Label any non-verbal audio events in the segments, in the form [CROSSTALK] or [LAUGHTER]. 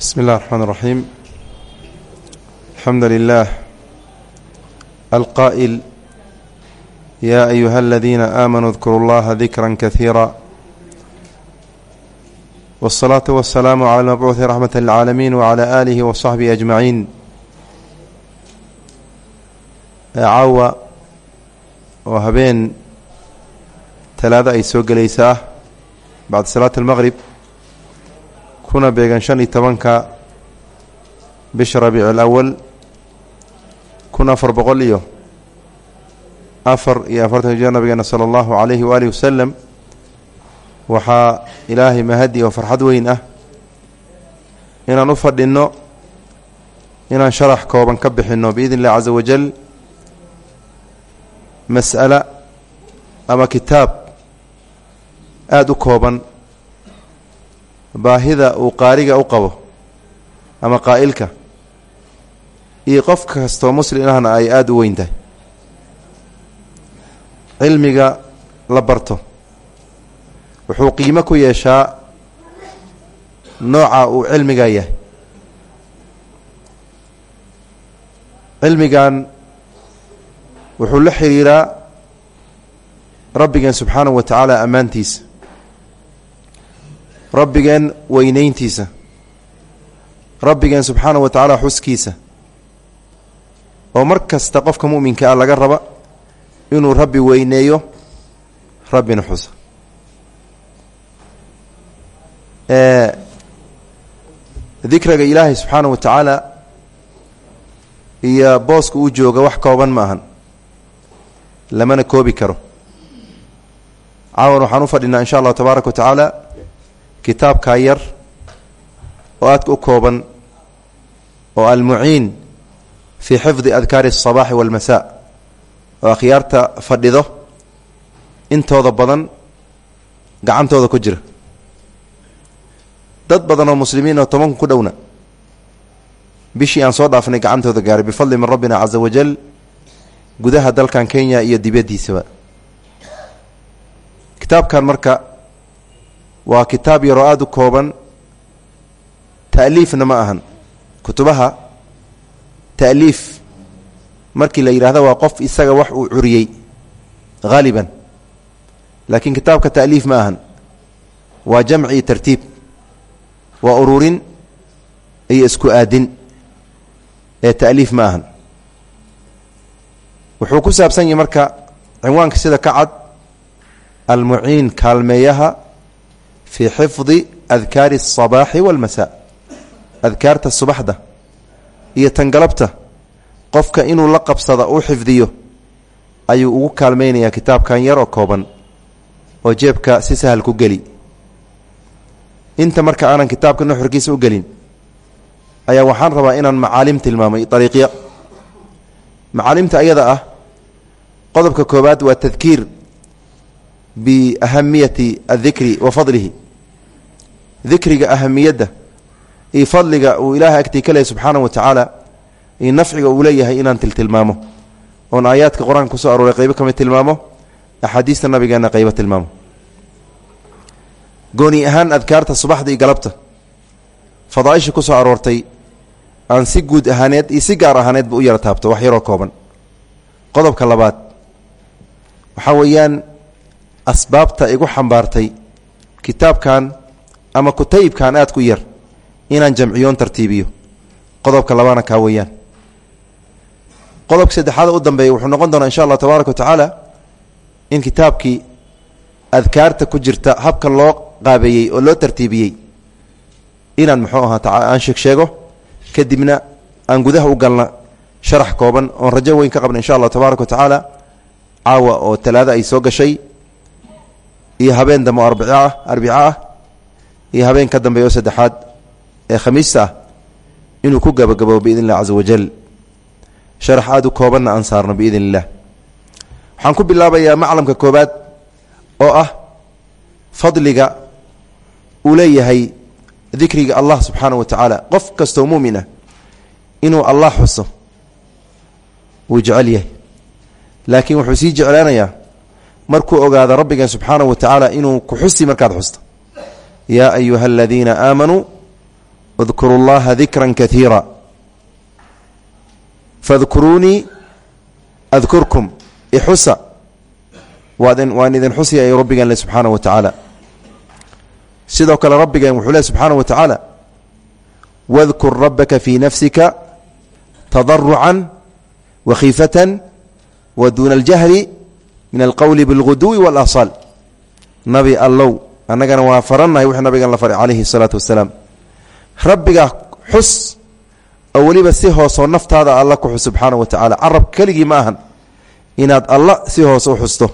بسم الله الرحمن الرحيم الحمد لله القائل يا أيها الذين آمنوا اذكروا الله ذكرا كثيرا والصلاة والسلام على المبعوث رحمة للعالمين وعلى آله وصحبه أجمعين caawa oo habeen talaado ay soo gelaysaa bacda salaat almaqrib kuna beegan shan iyo tobanka bisha rabiic alawal kun afar boqol iyo afar iyo afartan hijra nabigeena sala allahu calayhi waalihi wasalam waxaa ilaahay mahadi oo farxad weyn ah inaan u fadhinno inaan sharax kooban ka bixinno biidn illahi caza wajal mas'alo ama kitaab aada u kooban baahida uu qaariga u qabo ama qaa'ilka iyo qof kastoo muslim ahna ay aada u weyn tahay. Cilmiga la barto wuxuu qiimo ku yeeshaa nooca uu cilmiga yahay. Cilmigan wuxuu la xiriiraa rabbigeen subxaanahu wa tacaala ammaantiisa rabbigeen weyneyntiisa rabbigeen subxaanahu wa tacaala xuskiisa. Oo mar kasta qofka mu'minka ah laga raba inuu rabbi weyneeyo rabbina xusa dikriga ilaahay subxaanahu wa tacaala iyo booska uu jooga wax kooban ma ahan. Lamana koobi karo. Caawan waxaan u fadhinaa insha allahu tabaaraka wa tacaala kitaabkaa yar oo aadka u kooban oo almuciin fii xifdi adkaari الصabaaxi wاlmasa oo akhyaarta fadhido intooda badan gacantooda ku jira dad badan oo muslimiin oo tobanku ku dhowna bishii aan soo dhaafnay gacantooda gaaray bifadli min rabbina caza wajal gudaha dalkan kenya iyo dibaddiisaba kitaabkan marka waa kitaab yaroo aada u kooban. Ta'liifna ma ahan. Kutubaha ta'liif. Markii la yidhahdo waa qof isaga wax uu curiyey. Haaliban laakiin kitaabka ta'liif ma ahan. Waa jamci tartiib. Waa ururin iyo isku aadin ee ta'liif ma ahan. Wuxuu ku saabsan yahay marka cinwaanka sida ka cad almuciin kaalmeeyaha fii xifdi adkaari الصabaaxi wاlmasa adkaarta subaxda iyo tangalabta qofka inuu la qabsada uu xifdiyo ayuu ugu kaalmeynayaa kitaabkan yar oo kooban oo jeebka si sahal ku geli inta marka aanan kitaabka nuxurkiisa u gelin ayaa waxaan rabaa inaan macaalim tilmaamay ariiqya macaalimta ayada ah qodobka koobaad waa tadkiir biahamiyati adikri wa fadlihi dikriga ahamiyadda iyo fadliga uu ilaahay agtii ka lehay subxaanahu wa tacaala iyo nafciga uu leeyahay inaan tiltilmaamo. Oon aayaadka qur'aanka ku soo arooray qaybo ka mid tilmaamo axaadiista nabigeenna qaybo tilmaamo. Gooni ahaan adkaarta subaxda iyo galabta fadaaisha ku soo aroortay aan si guud ahaaneed iyo si gaar ahaaneedba u yara taabto wax yaroo kooban. Qodobka labaad waxaa weeyaan asbaabta igu xambaartay kitaabkan ama kutayibkan aad ku yar inaan jamciyoon tartiibiyo. Qodobka labaana kaa weeyaan. Qodobka saddexaada u dambeeya wuxuu noqon doonaa insha allah tabaaraka wa in kitaabkii adkaarta ku jirta habka loo qaabeeyey oo loo tartiibiyey. Inaan muxuu ahaa aan sheeg sheego kadibna aan gudaha u galna sharax kooban oon rajo weyn ka qabna insha allah tabaaraka wa tacaala. Oo talaado ay soo gashay iyo habeen ah arbico ah iyo habeen ka dambeeya oo saddexaad ee khamiista ah inuu ku gabagaboobo biidn illah caza wajal. Sharax aada u koobanna aan saarno biidn illah waxaan ku bilaabayaa maclamka koobaad oo ah fadliga uu leeyahay dikriga allah subxaanaه wa tacaala qof kastoo muumin ah inuu allah xuso wuu jecel yahay. Laakiin wuxuu sii jeclaanayaa markuu ogaado rabbigan subxaanaه wa tacaala inuu ku xusi markaad xusto yaa ayuha aladiina aamanuu اdkuru اllaha dikra kaiira fadkuruunii adkurkum ixusa waan idin xusiyay rabbigeen le subxaanaه wa tacaala sidoo kale rabbigeen wuxuu le subxaanaه wa tacaala wadkur rabbaka fii nafsika tadaruca wakhiifatan wa duuna اljahri min alqowli biاlguduwi wاlasaal nabi allow annagana waa farannahay wixii nabigan la faray calayhi الsalaatu wasalaam. Rabbigaa xus oo weliba si hoosoo naftaada alla ku xus subxaana wa tacaala carab keligii ma ahan inaad alla si hoose u xusto.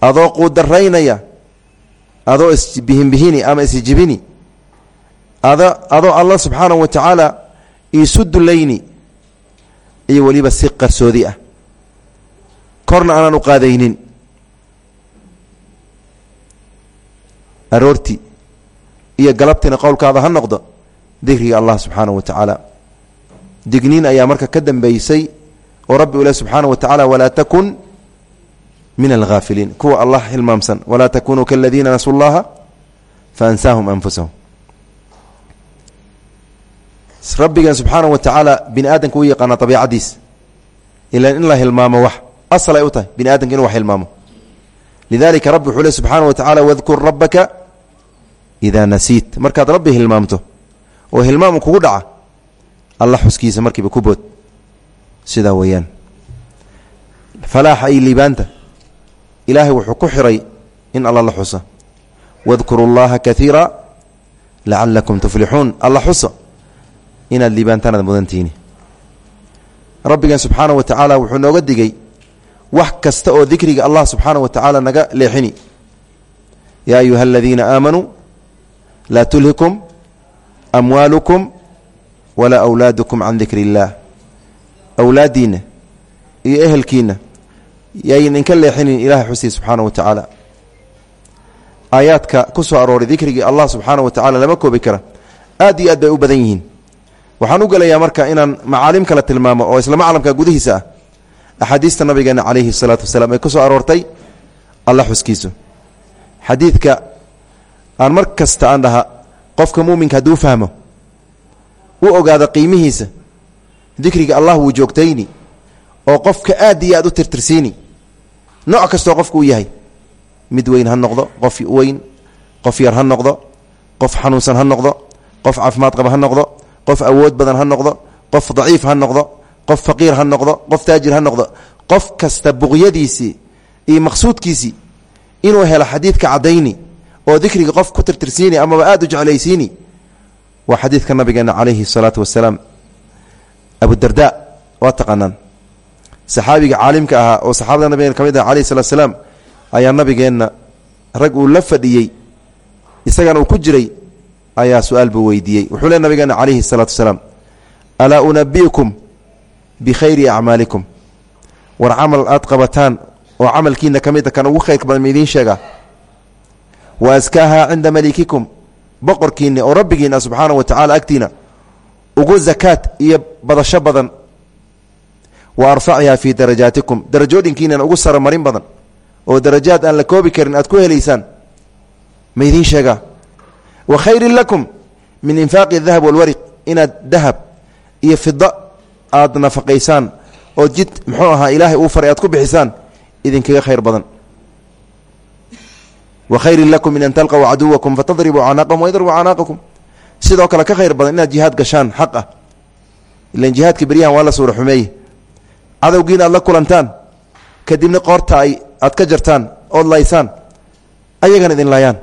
Adoo quudaraynaya adoo isbihinbihini ama isjibini adoo alla subxaana wa tacaala iisu dulayni iyo weliba si qarsoodi ah. Korna aanan u qaadaynin aroortii iyo galabtina qowlkaada ha noqdo dikriga allah subxaana wa tacaala digniin ayaa marka ka dambaysay oo rabbi ule subxaana wa walaa takun min alhaafiliin kuwa allah hilmaamsan walaa takunuu kaladiina nasuu llaha fa anfusahum. Rabbigeen subxaana wa bini aadamka u yaqaana abiicadiis ilan in la hilmaamo wax asal ay u tahay bini aadamka inuu wax hilmaamo. Lidalika rabbi wuxuu le subxaana wa wadkur rabbaka idaa nasiit markaad rabbi hilmaamto oo hilmaamu kugu dhaca alla xuskiisa markiiba ku bood sidaa weeyaan falaaxa iyo liibaanta ilaahay wuxuu ku xiray in alla la xuso wadkuru llaha kaiira lacalakum tuflixuun alla xuso inaad liibaantaanaad mudantihiini rabbigan subxaana wa tacaala wuxuu nooga digay wax kasta oo dikriga allah subxaana wa tacaala naga leexini yaa ayuha aladiina aamanuu laa tulhikum amwaalukum walaa awlaadukum can dikri illaah awlaaddiinna iyo ehelkiinna yayn inka leexinin ilahay xusiya subxaana wa tacaala. Aayaadka ku soo arooray dikrigii allah subxaana wa tacala lama koobi kara. Aad iyo aad bay u badan yihiin. Waxaan u gelayaa marka inaan macaalim kala tilmaamo oo isla maclamka gudihiisa ah nabigeena calayhi salaatu wasalaam ee ku aroortay alla xuskiisu aan mar kasta aan dhaha qofka muminka hadduu fahmo u ogaado qiimihiisa dikriga allah wuu joogtayni oo qofka aad iyo aad u tirtirsiini nooc kastoo qofku u yahay mid weyn ha noqdo qof weyn qof yar ha noqdo qof xanuunsan ha noqdo qof caafimaad qaba ha noqdo qof awood badan ha noqdo qof daciif ha noqdo qof faqiir ha noqdo qof taajir ha noqdo. Qof kasta buqyadiisii iyo maqsuudkiisii inuu helo xadiidka caddayni oo dikriga qof ku tirtirsiini amaba aad u jeclaysiini waa xadiidka nabigeena calayhi salaatu wasalaam abudarda waa taqaanaan. Saxaabiga caalimka ahaa oo saxaabada nabigeena ka mid ah alayhi salatu salaam ayaa nabigeenna rag uu la fadhiyey isagana uu ku jiray ayaa su'aal buu weydiiyey. Wuxuu le nabigeena calayhi salaatu wasalaam alaa unabi'ukum bikhayri acmaalikum war camal aad qabataan oo camalkiina ka mid a kan ugu khayrka badan ma idiin sheegaa wa askaaha cinda malikikum boqorkiina oo rabbigiina subxaana wa tacala agtiina ugu zakaad iyo badasho badan wa arfaciha fii darajaatikum darajooyinkiinana ugu saramarin badan oo darajaad aan la koobi karin aad ku helaysaan ma idiin sheegaa? Wa khayrin lakum min infaaqi dahab walwariq inaad dahab iyo fida aad nafaqaysaan oo jid muxuu ahaa ilaahay uu faray aad ku bixisaan idinkaga khayr badan wa khayrin lakum min an talqaw caduwakum fatadribuu canaaqahum waydribuu canaaqakum sidoo kale ka khayr badan inaad jihaad gashaan xaq ah ilan jihaadka beryahan waa la suura xumeeye cadowgiina aad la kulantaan kadibna qoorta ay aad ka jartaan ood laysaan ayagana idin laayaan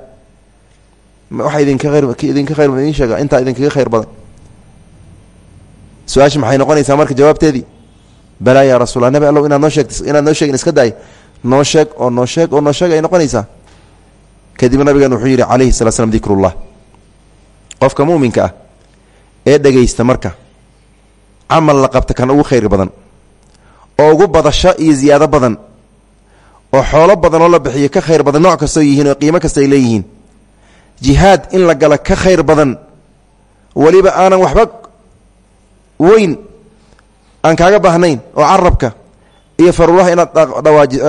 waxa idinka idinka khayr badan idin sheega intaa idinkaga khayr badan su'aasha maxay noqonaysaa marka jawaabteedii balaa yaa rasulla nabi allow inaad noo sheegt inaad noo sheegin iska daay noo sheeg oo kadib nabigan wuxuu yidhi calayhi salaa slam dikrullah. Qofka muuminka ah ee dhegaysta marka camal la qabta kan ugu khayr badan oo ugu badasho iyo ziyaado badan oo xoolo badan oo la bixiyo ka khayr badan nooc kastoo yihiin oo qiimo kasta ay leeyihiin jihaad in la gala ka khayr badan weliba aanan waxba weyn aan kaaga baahnayn oo carabka iyo farulaha inaad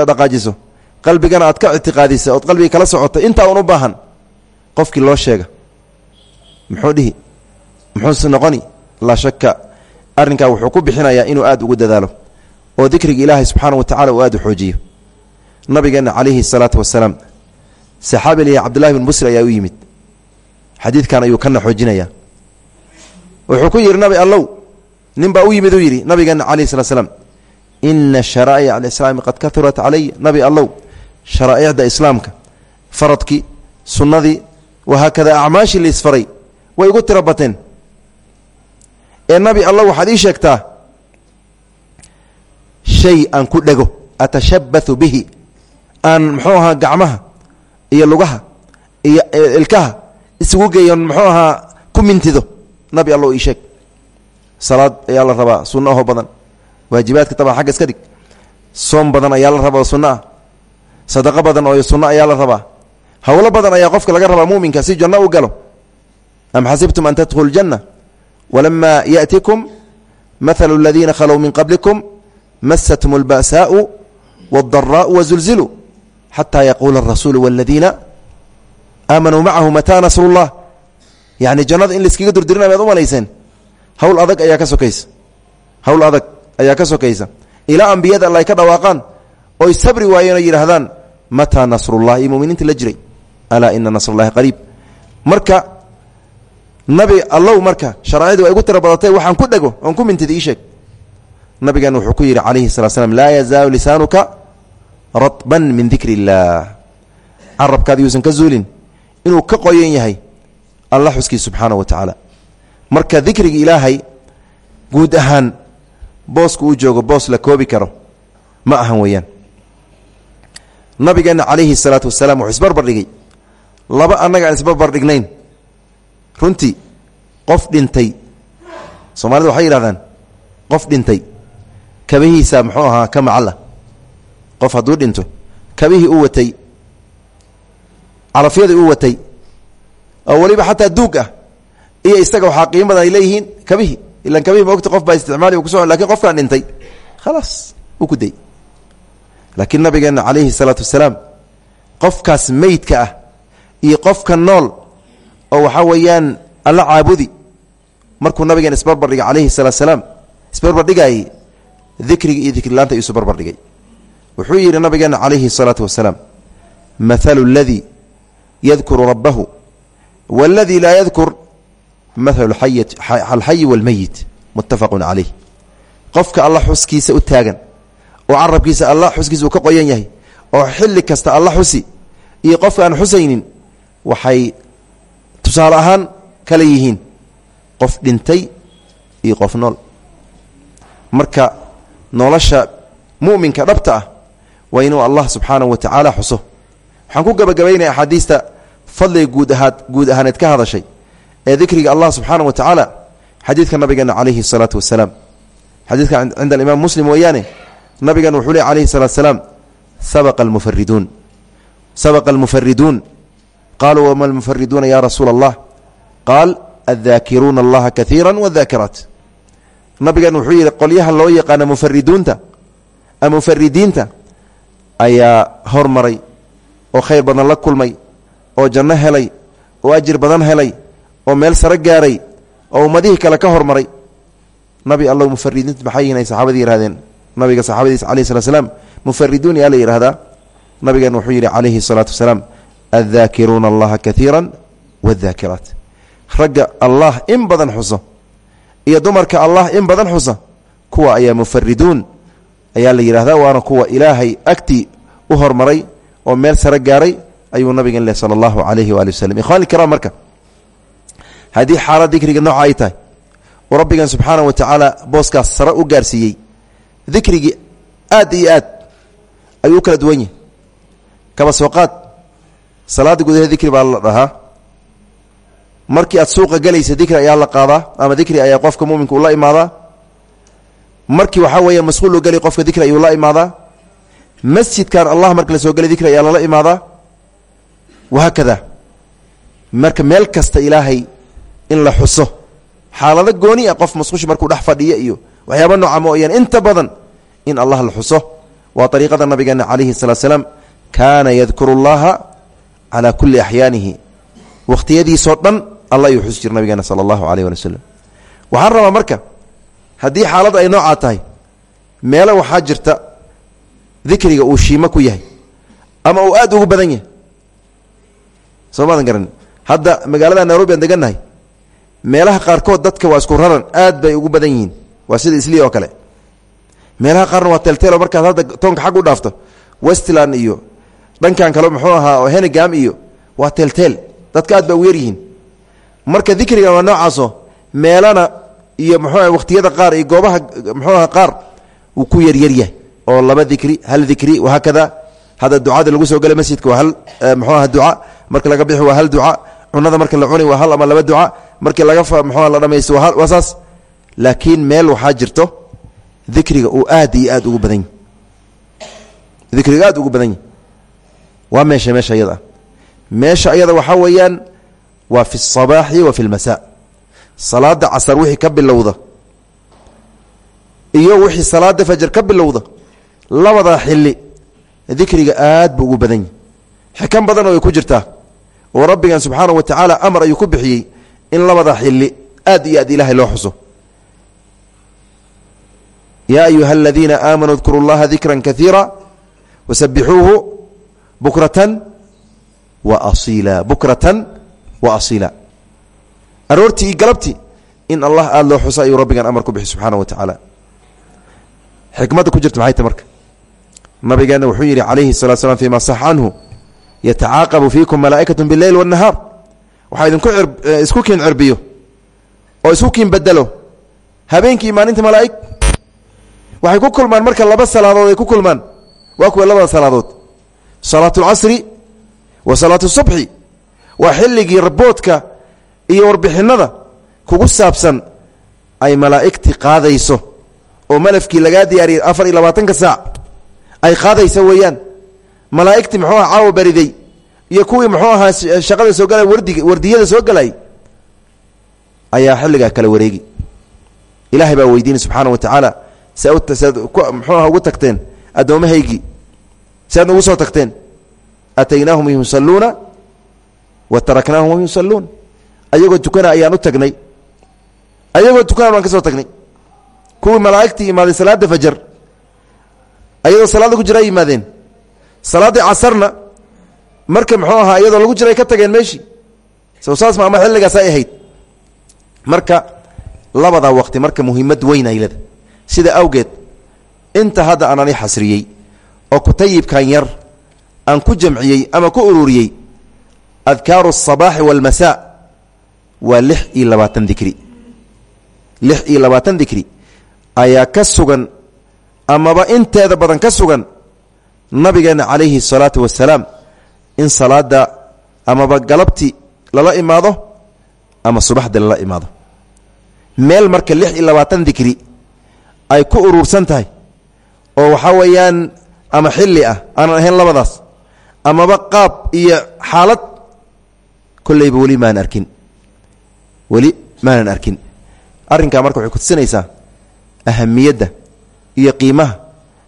dhaqaajiso qalbigana aad ka ictiqaadisa ood qalbiga kala socota intaa un u baahan qofkii loo sheega. Muxuu dhihi? Muxuuse noqoni? Laa shaka arrinkaa wuxuu ku bixinayaa inuu aad ugu dadaalo oo dikriga ilaahay subxaana wa tacala aad u xoojiyo. Nabigeenna calayhi salaatu wasalaam saxaabi lihi cabdullahi bin busri ayaa u yimid. Xadiidkan ayuu kana xoojinaya. Wuxuu ku yidhi nabi allow nin u yimid uu yidhi nabigeenna calayhi salat slam ina sharaa'ic alislaami qad kaurat calaya nabi allow sharaa'icda islaamka faradkii sunnadii wahaakada acmaashii laisfaray way igu tiro bateen. Ee nabi allah waxaad ii sheegtaa shay aan ku dhego atashabbathu bihi aan muxuu ahaa gacmaha iyo lugaha iyo ilkaha isugu geeyon muxuu ahaa ku mintido. Nabi allah ii sheeg. Salaad ayaa la rabaa sunno ahoo badan. Waajibaadka tabaan xagga iska dhig. Soom badan ayaa la rabaa oo sadaqo badan oo sunno ayaa la rabaa howlo badan ayaa qofka laga rabaa muminka si janno u galo am xasibtum an tadkhulu ljanna walama yaأtikum mahalu اladiina khalow min qablikum masatum اlba'saau wاldaraau wazulziluu xataa yaquula الrasuulu wاladiina aamanuu macahu mataa nasru اllah yani jannada in laiskaga durdirinay baad u malayseen hawl adag ayaa ka sokaysa hawl adag ayaa ka sokaysa ilaa ambiyada alla ay ka dhawaaqaan oy sabri waayeen oo yidhaahdaan mataa nasrullah iyo muminiinta la jiray alaa ina nasrullahi qariib marka nabi allow marka sharaacidii waa igu tira badatay waxaan ku dhego oon ku mintida ii sheeg nabigan wuxuu ku yidhi calayhi salatu slam laa yazaalu lisaanuka ratban min dikri illaah carabkaada yuusan ka zuulin inuu ka qoyan yahay allah xuskiis subxaana wa tacaala marka dikriga ilaahay guud ahaan boosku uu joogo boos la koobi karo ma ahan weeyaan nabigeenna calayhi salaatu wasalaam wuxuu isbarbar dhigay laba annaga aan isbarbar dhignayn runtii qof dhintay. Soomaalida waxay yidhahdaan qof dhintay. Kabihiisa muxuu ahaa ka macalla. Qof hadduu dhinto kabihii u watay. Calafyadii u watay. Oo weliba xataa duug ah. Iyo isaga waxaa qiimo badan ay leeyihiin kabihii ilan kabihii ma ogta qof baa isticmaali u kuso laakiin qofkaan dhintay. Khalaas u ku day laakiin nabigeenna calayhi salaatu wasalaam qofkaas meydka ah iyo qofka nool oo waxaa weeyaan alla caabudi markuu nabigeena isbarbardhigay calayhi salaatu salaam isbarbardhigaayey dikriga iyo dikrilaanta isu barbardhigay wuxuu yidhi nabigeena calayhi salaatu wasalaam mathalu اladii yadkuru rabbahu waladii laa yadkur mathalu alxayi wاlmeyit muttafaqu calayh qofka alla xuskiisa u taagan oo carabkiisa alla xuskiisa uu ka qoyan yahay oo xilli kasta alla xusi iyo qofka aan xusaynin waxay tusaale ahaan kala yihiin qof dhintay iyo qof nool. Marka nolosha muminka dhabta ah waa inuu allah subxaanahu wa tacaala xuso. Waxaan ku gabagabaynaya axaadiista fadliga guud ahaad guud ahaaneed ka hadashay ee dikriga allah subxaana wa tacaala xadiidka nabigeena calayhi salaatu wasalaam xadiidka cinda alimaam muslim weeyaane nabigan wuxuu le alayhi salatu salaam sabaqa almufariduun sabaqa almufariduun qaluu wama almufariduuna ya rasuula allah qaal addaakiruuna allaha kaiira wadaakiraat nabigan wuxuu yidhi qolyaha loo yaqaana mufariduunta mufaridiinta ayaa hormaray oo khayr badan la kulmay oo janno helay oo ajir badan helay oo meel sare gaaray oo ummadihii kale ka hormaray. Nabi alla mufaridiinta maxay saxaabadii yihahdeen nabiga saxaabadiisa alayh slat slaam mufariduun yaa la yidhahdaa nabigan wuxuu yidhi calayhi salaatu wasalaam addaakiruuna allaha kaiira wadaakiraat ragga allah in badan xuso iyo dumarka allah in badan xusa kuwa ayaa mufariduun ayaa la yidhahdaa waana kuwa ilaahay agtii u hormaray oo meel sare gaaray ayuu nabigan leh sala allahu calayhi waali waslem ikhwani kiraam marka haddii xaalad dikriga nooca ay tahay oo rabbigan subxaana wa tacaala booskaas sare u gaarsiiyey dikrigii aad iyo aad ayuu u kala duwan yahay kaba soo qaad. Salaada gudaheed dikri baa la dhahaa. Markii aad suuqa gelaysa dikri ayaa la qaadaa ama dikri ayaa qofka muminka uu la imaadaa. Markii waxaa weeya masquul u geli qofka dikri ayuu la imaadaa. Masjidkan allah marka la soo gelay dikri ayaa lala imaadaa. Wahaakada marka meel kasta ilaahay in la xuso. Xaalado gooni ah qof masquushi markuu iyo waxyaaba nooca mooyaan inta badan in allah la xuso waa ariiqada nabigeena calayhi salaat slaam kaana yadkuru llaha calaa kulli axyaanihi wakhtiyadiisoo dhan alla ayuu xusi jira nabigeena sala allahu aleyh wali waslem waxaan rabaa marka haddii xaaladda ay noocaa tahay meelo jirta dikriga uu shiimo ku yahay ama uu aad ugu badan yahay. Soo garan. Hadda magaalada nairobi aan degannahay meelaha qaarkood dadka waa isku raran aad bay ugu badan yihiin waa sida isli oo kale. Meelaha qaarna waa teltelo markaad hadda toonka xag u dhaafto westland iyo dhankan kale muxuu ahaa henegam iyo waa teltel dadka aad ba u marka dikriga waa noocaaso meelana iyo muxuu wakhtiyada qaar iyo goobaha muxuu aha qaar uu ku yaryaryahay oo laba dikri hal dikri wahaakada hadda ducada lagu soo gala masjidka waa hal muxuu aha duca. Marka laga bixi waa hal duca. Cunada marka la cuni waa hal ama laba duca. Markii laga muxuu la dhamaysto waa waa saas laakiin meel waxaa jirto dikriga uu aad iyo aad ugu badan yahy dikriga aad ugu badan yahy waa meesha meesha iyada ah meesha iyada waxaa weeyaan waa fi الصabaaxi wa fi اlmasa salaada casar wixii ka bilowda iyo wixii salaada fajar ka bilowda labadaa xili dikriga aad buu ugu badan yahy xikan badan oo ay ku jirtaa oo rabbigan subxaanaه wa tacaala amar ayuu ku bixiyey in labadaa xili aad iyo aad ilaahay loo xuso yaa ayuha aladiina aamanuu اdkuru اllaha dikra kaiira wasabixuuhu bukratan wa asiila bukratan wa asiila aroortii iyo galabtii in allah aada loo xuso ayuu rabbigan amar ku bixi subxaana wa tacaala xikmadda ku jirta maxay ta marka nabigeena wuxuu yidhi calayhi الsalatu slam fima sax canhu yatacaaqabu fiikum malaa'ikaة biاleyl wالnahaar waxaa idinku isku kiin cirbiyo oo isku kiin bedelo habeenkii maalinta malaa'ig waxay ku kulmaan marka laba salaadood ay ku kulmaan. Waa kuwa labada salaadood. Salaatu اlcasri wa salaatu subxi waa xilligii raboodka iyo warbixinada kugu saabsan ay malaa'igti qaadayso oo malafkii lagaa diyaariyay afar iyo labaatanka saac ay qaadaysa weeyaan. Malaa'igti muxuu aha caawa bariday iyo kuwii muxuu ahaa shaqada soo galay wardig wardiyada soo galay ayaa xilligaa kala wareegi. Ilaahay baa weydiinay subxaana wa tacaala saad saad muxuu aha ugu tagteen? Addoomahaygii. Saadna ugu soo tagteen? Ataynaahum yusalluuna wa taraknaahum wahum yusalluun. Ayagoo tukana ayaan u tagnay. Ayagoo tukana baan ka soo tagnay. Kuwii malaa'igtii imaaday salaada fajar. Ayadoo salaad lagu jira ay yimaadeen salaaddii casarna marka muxuu ahaa iyadoo lagu jiray ka tageen meeshii sow saas ma ama xilligaas ay marka labadaa waqti marka muhiimad weyn ay leda sida awgeed inta hadda aan ani xasriyey oo kutayibkan yar aan ku jamciyey ama ku ururiyey adkaaru الصabaaxi wاlmasaa waa lix iyo labaatan dikri lix iyo labaatan dikri ayaa ka sugan amaba inteeda badan ka sugan nabigeena calayhi الsalaatu wasalaam in salaada amaba galabti lala imaado ama subaxdi lala imaado meel marka lix iyo labaatan dikri ay ku uruursan tahay. oo waxaa weeyaan ama xilli ah aanan ahayn labadaas amaba qaab iyo xaalad kollayba weli maanan arkin. Weli maanan arkin. Arrinkaa marka waxay kutusinaysaa ahamiyadda iyo qiimaha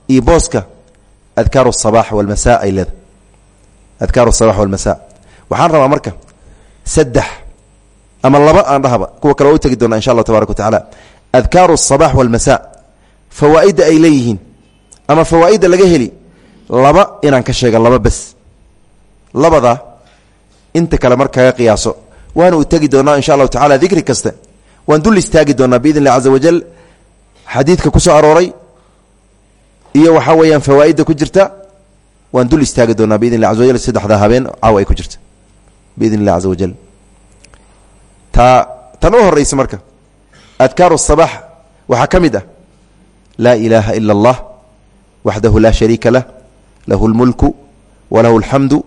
iyo booska adkaaru asabax walmasa ay leeda adkaaru asabax walmasa waxaan rabaa marka saddex ama laba aan dhahaba kuwa kale oo u doona insha allah tabarak wa tacaala. Adkaaru asabax walmasa fawaaidda ay leeyihiin ama fawaaidda laga heli laba inaan ka sheega laba bes. Labadaa inta kale markaga qiyaaso. Waana u tegi doonaa insha allahu tacala dikri kasta. Waan dul istaagi doonaa biidn illahi caza wajal xadiidka ku soo iyo waxaa weeyaan fawaaidda ku jirta waan dul istaagi doonaa biidn illahi caza wajal saddexdaa habeen caawa ay ku jirta. Biidn illahi caza wajal taa tan u marka. Adkaaru sabaax waxaa ka laa ilaaha ila allah waxdahu laa shariika lah lahu lmulku walahu alxamdu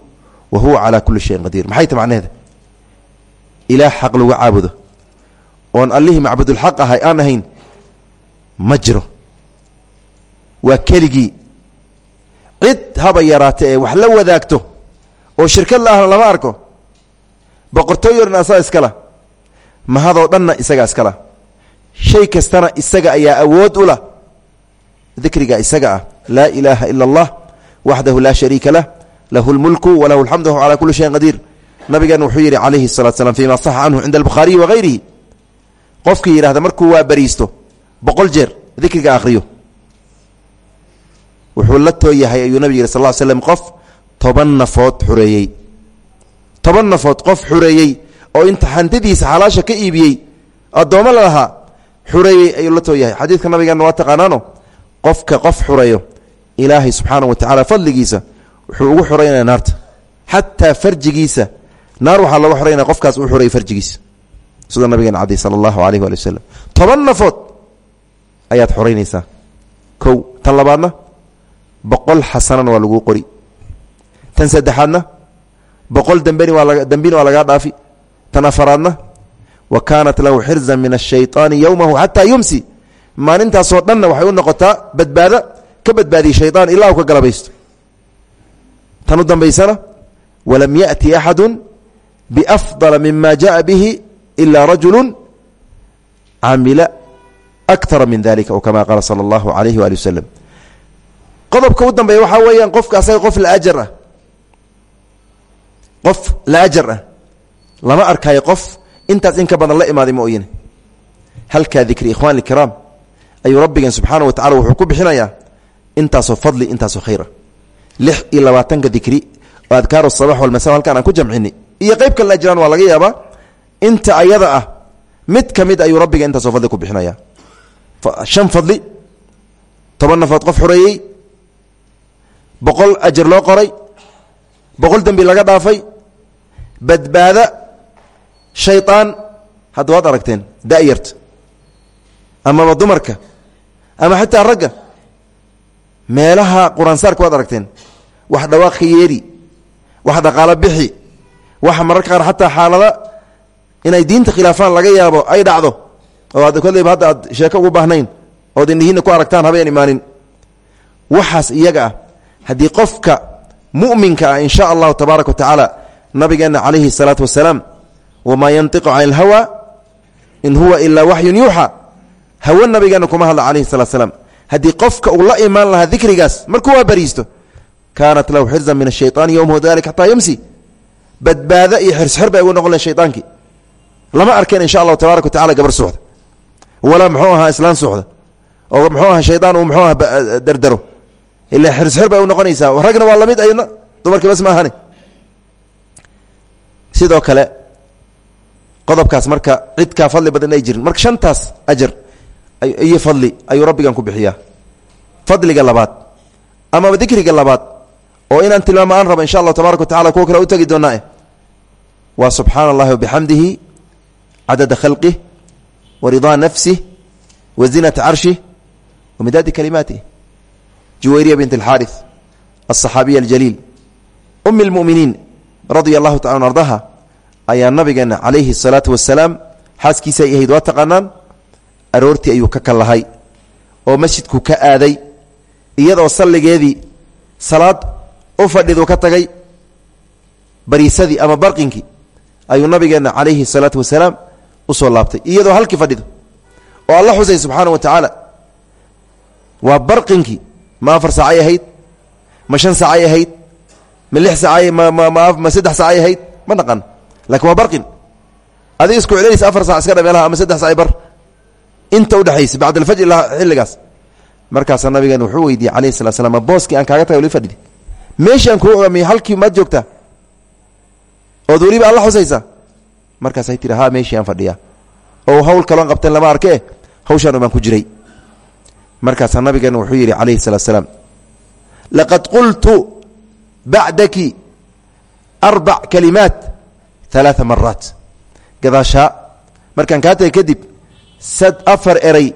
wa huwa calaa kulli shayin qadiir maxay ta macnaheeda ilaah xaq lagu caabudo oon allihii macbudulxaq ahay aan ahayn ma jiro waa keligii cid haba yaraata ee wax la wadaagto oo shirkad la ahna lama arko boqortooyodhan asaa iskala mahadoo dhanna isagaa iskala shay kastana isaga ayaa awood u dikriga isaga ah. Laa ilaaha ila اllah waxdahu laa shariika lah lahu اlmulku walahu alxamdu wahu calaa kuli shayin qadiir nabigeena wuxuu yidhi calayhi salatu slam fima saxa canhu cinda albukhaariyi wahayrihi qofkii yidhahda markuu waa bariisto boqol jeer dikriga akhriyo. Wuxuu la tooyahay ayuu nabig yihi sal ll slam qof toban nafood xureeyey toban nafood qof xureeyey oo inta hantidiisa xalaasha ka iibiyey addoommo xureeyey ayuu la nabigeena waa taqaanaano qofka qof xureeyo ilaahay subxaana wa tacaala fadligiisa wuxuu ugu xoreynaya naarta. Xataa farjigiisa naar waxaa looga xoreynaya qofkaas u xoreeyey farjigiisa. Sida nabigeena cadi sala allahu alayh waali wasalam toban nafood ayaad xoreynaysaa kow tan labaadna boqol waa laguu qori. Tan saddexaadna boqol dembeni waa la dembina waa lagaa dhaafi. Tan afaraadna wa kaanat lahu xirzan min ashayطaani yowmahu xataa yumsi maalintaasoo dhanna waxay u noqotaa badbaado ka badbaadiyey shayطaan ilaa u ka galabaysto tan u dambaysana walam yaأti axadu biafضala mima jaءa bihi ila rajulu camila akara min dalika o kama qaala salى اllahu alayh wali waslm qodobka u dambeeya waxaa weeyaan qofka asaga qof laajar ah qof laajar ah lama arkaayo qof intaas in ka badan la imaaday mooyane halkaa dikri ikhwani اkiraam ayuu rabbigan subxaana wa tacala wuxuu ku bixinayaa intaasoo fadli intaasoo khayra. lix iyo labaatanka dikri oo adkaaru sabax walmasa halkaan aan ku jamcini. iyo qeyb kale ajraan waa laga yaabaa inta ayada ah mid ka mid ayuu rabbiga intaasoo fadli ku bixinaya shan fadli toban nafood qof xoreeyey boqol ajar loo qoray boqol dembi laga dhaafay badbaada shayطaan hadda waad aragteen da'yarta amaba dumarka ama xataa ragga meelaha quraansaarka waad aragteen wax dhawaaqi yeeri wax dhaqaalo bixi wax mararka qaar xataa xaalada inay diinta khilaafaan laga yaabo ay dhacdo oo aad koleyba hadda aad sheeko ugu baahnayn ood indhihiinna ku aragtaan habeen imaanin. Waxaas iyaga ah haddii qofka mu'minka ah in shaa allahu tabaaraka wa tacaala nabigeenna calayhi salaatu wasalaam wamaa yantiqu cani alhawa in huwa ilaa waxyun yuuxa hawe nabigeenna kuma hadla calayhi الsalatu slam haddii qofka uu la imaan lahaa dikrigaas markuu waa bariisto kaanat lahu xirzan min ashayطaani yowmahu dalik xataa yumsi badbaado iyo xirsxir bay ugu noqon lahen shayطaankii lama arkeen in sha allahu tabaaraka wa tacala gabar suxda walaa muxuu ahaa islaan suxda oo muxuu aha shaydaan uu muxuu aha dardaro ila xirsxir bay u noqonaysaa ragna waa lamid ayadna dumarkii bas ma ahane sidoo kale qodobkaas marka cidkaa fadli badan ay jirin marka shantaas ajar iyo fadli ayuu rabbigan ku bixiyaa. Fadliga labaad amaba dikriga labaad oo inaan tilmaamo aan rabo insha allah tabaaraka wa tacala kuwa kale u tegi doonaa eh, waa subxaana allahi wabixamdihi cadada khalqih wa ridaa nafsih wa zinata carshih wa midaadi kalimaatih juwayriya bint alxaari alsaxaabiya aljaliil umi lmu'miniin radia allahu tacala an ardaha ayaa nabigeena calayhi asalaatu wassalaam xaaskiisay ahayd waa taqaanaan aroortii ayuu ka kallahay oo masjidku ka aaday iyadoo salligeedii salaad u fadhiduu ka tagay bariisadii ama barqinkii ayuu nabigeenna calayhi الsalaatu wasalaam u soo laabtay iyadoo halkii fadhido oo alla xusay subxaana wa tacaala waa barqinkii ma afar saacay ahayd ma shan saacay ahayd ma lix saacay ma ma ma saddex saacay ahayd ma naqan laakiin waa barin adig isku celinaysa afar sac iska dha ama saddex sac bar inta udhexaysa bacd alfajr ilaa xilligaas. Markaasaa nabigeena wuxuu weydiiyey alayh salat slam booskii aan kaaga tagay wali fadhidi meeshii aan kuu ogaamiy halkii maad joogtaa ood weliba alla xusaysa? Markaasay tihi ha meeshii aan fadhiyaa. Oo hawl kaloon qabteen lama arkee hawshaan baan ku jiray. Markaasaa nabigeena wuxuu yidhi calayhi salaat slaam laqad qultu bacdaki arbac kalimaat alaaa maraat gadaashaa markaan kaa tagay kadib afar eray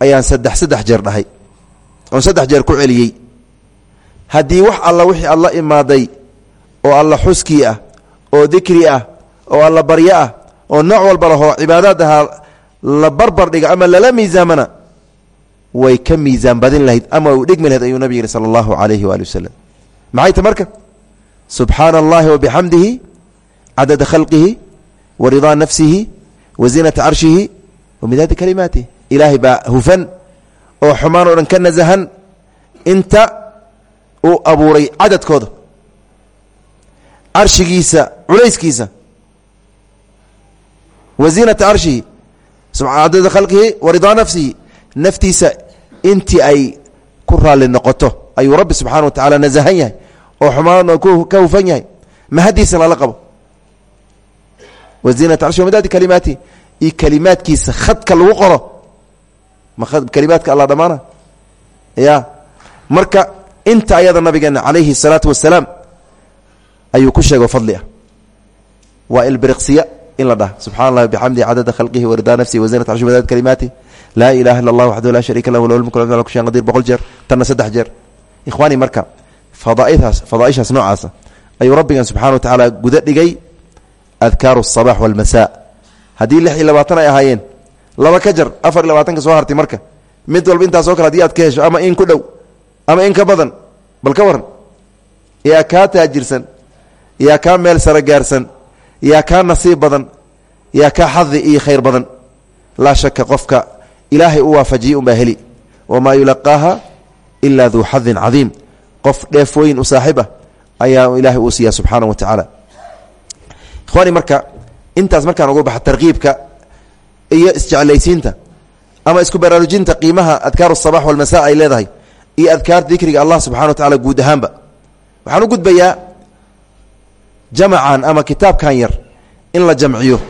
ayaan saddex saddex jeer dhahay. Oon saddex jeer ku celiyey. Haddii wax alla wixii aad imaaday oo alla xuskii ah oo dikri ah oo alla baryo ah oo nooc walba lahoo cibaadaad ahaa la barbar dhiga ama lala miisaamana way ka miisaan badin lahayd ama u dhigmi lahayd ayuu nabig yihi sala allahu calayhi waali wasalam maxay ta marka? Subxaana allahi wabixamdihi cadada khalqihi wa ridaa nafsihi wa zinata carshihi wa midaadi kalimaatih ilaahay baa hufan oo xumaan oo dhan ka nasahan inta uu abuuray cadadkooda carshigiisa culayskiisa wa ziinata carshihi cadada khalqihi wa ridaa nafsihi naftiisa intii ay ku raalli noqoto ayuu rabbi subxana wa tacaala nasahan yahay oo xumaan ka hufan yahay mahadiisana lala qabo wa ziinata carshi wamidaadi kalimaatihi iyo kalimaadkiisa khadka lagu qoro ma kalimaadka alla dhammaana ya marka inta ayada nabigeena calayhi الsalaatu wasalaam ayuu ku sheego fadli ah waa ilbiriqsiya in la dhaha subxana اllahi bxamdihi cadada khalqihi waridaa nafsihi wazinat arshi wadaad kalimaatih laa ilaha illa allah waxdahu laa shariika lah wlahu lmulku ala kushan qadir boqol jeer tanna saddex jeer ikhwaani marka fadaa'idaas fadaaishaas noocaasa ayuu rabbigan subxana wa tacaala guda dhigay adkaaru الصabax wاlmasa haddii lix iyo labaatan ay ahaayeen laba ka jar afar iyo labaatanka soo hartay marka mid walba intaasoo kale haddii aad ka hesho ama in ku dhow ama in ka badan bal ka waran yaa kaa taajirsan yaa kaa meel sare gaarsan yaa kaa nasiib badan yaa kaa xadi iyo khayr badan. Laa shaka qofka ilaahay u waafajiyey unbaa heli. Wamaa yulaqaaha ilaa duu xadin cadiim. Qof dheef weyn u saaxiib ah ayaa ilaahay uu siiya subxaana wa tacaala. Ikhwaani marka intaas markaan ugu baxo tarkiibka iyo isjeclaysiinta ama isku baraarujinta qiimaha adkaar asabax walmasa ay leedahay iyo adkaar dikriga allah subxana wa tacala guud ahaanba waxaan u gudbayaa jamacan ama kitaabkan yar in la jamciyo.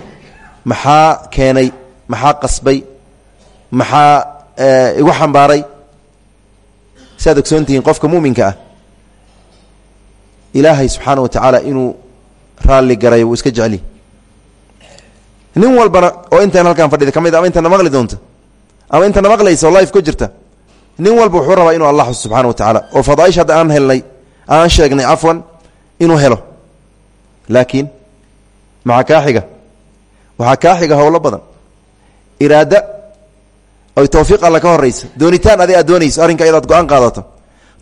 Maxaa keenay maxaa qasbay maxaa eh, igu xambaaray? Si aad ogsoon tihiin qofka muminka ah ilaahay subxaana wa tacaala inuu raali garay wuu iska jecli nin walbana oo intaan halkaan fadhida ka mid ama intana maqli doonta ama intana maqlaysa oo ku jirta. Nin walba wuxuu rabaa inuu allah xuso wa tacaala oo fadaaisha hadda aan helnay aan sheegnay cafwan inuu helo. Laakiin maxaa kaa xiga? Waxaa kaa xiga howlo badan. Iraada oy tawfiiq alla ka horaysa doonitaan adi aad doonayso arrinka iyadaad go'aan qaadato.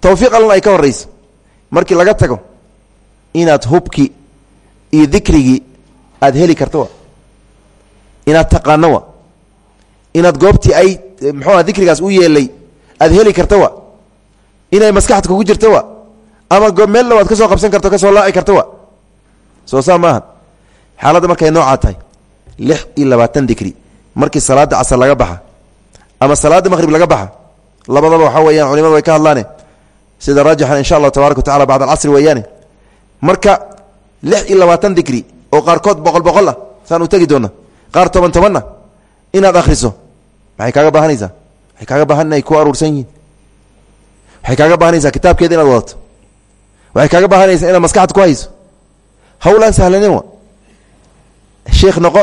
Tawfiiq allana ay ka horayso markii laga tago inaad hubkii iyo dikrigii aad heli karto inaad taqaano wa? Inaad goobtii ay muxuuha dikrigaas u yeelay aad heli karto wa? Inay maskaxda kugu jirto wa? Ama meel dhow aad qabsan karto ka soo laaci wa? Soo saa xaaladda markay noocaa lix iyo labaatan dikri. Markii salaada casar laga baxa ama salaada maqhrib laga baxa labadaba waxaa weeyaan culimadu way ka hadlaane. Sida raajixan insha allahu tabaaraka wa tacala bacd alcasri weeyaane. Marka lix iyo labaatan dikri oo qaarkood boqol boqol ah saan u tegi doona qaar toban tobanna inaad akhriso. Maxay kaaga baahanaysaa waxay kaaga baahan ku aruursan yihiin. Waxay kaaga baahanaysaa kitaabkeeda inaad wadato. Waxay kaaga baahanaysaa inaad maskaxda ku hayso. Hawlaan sahlanin wa sheikh noqo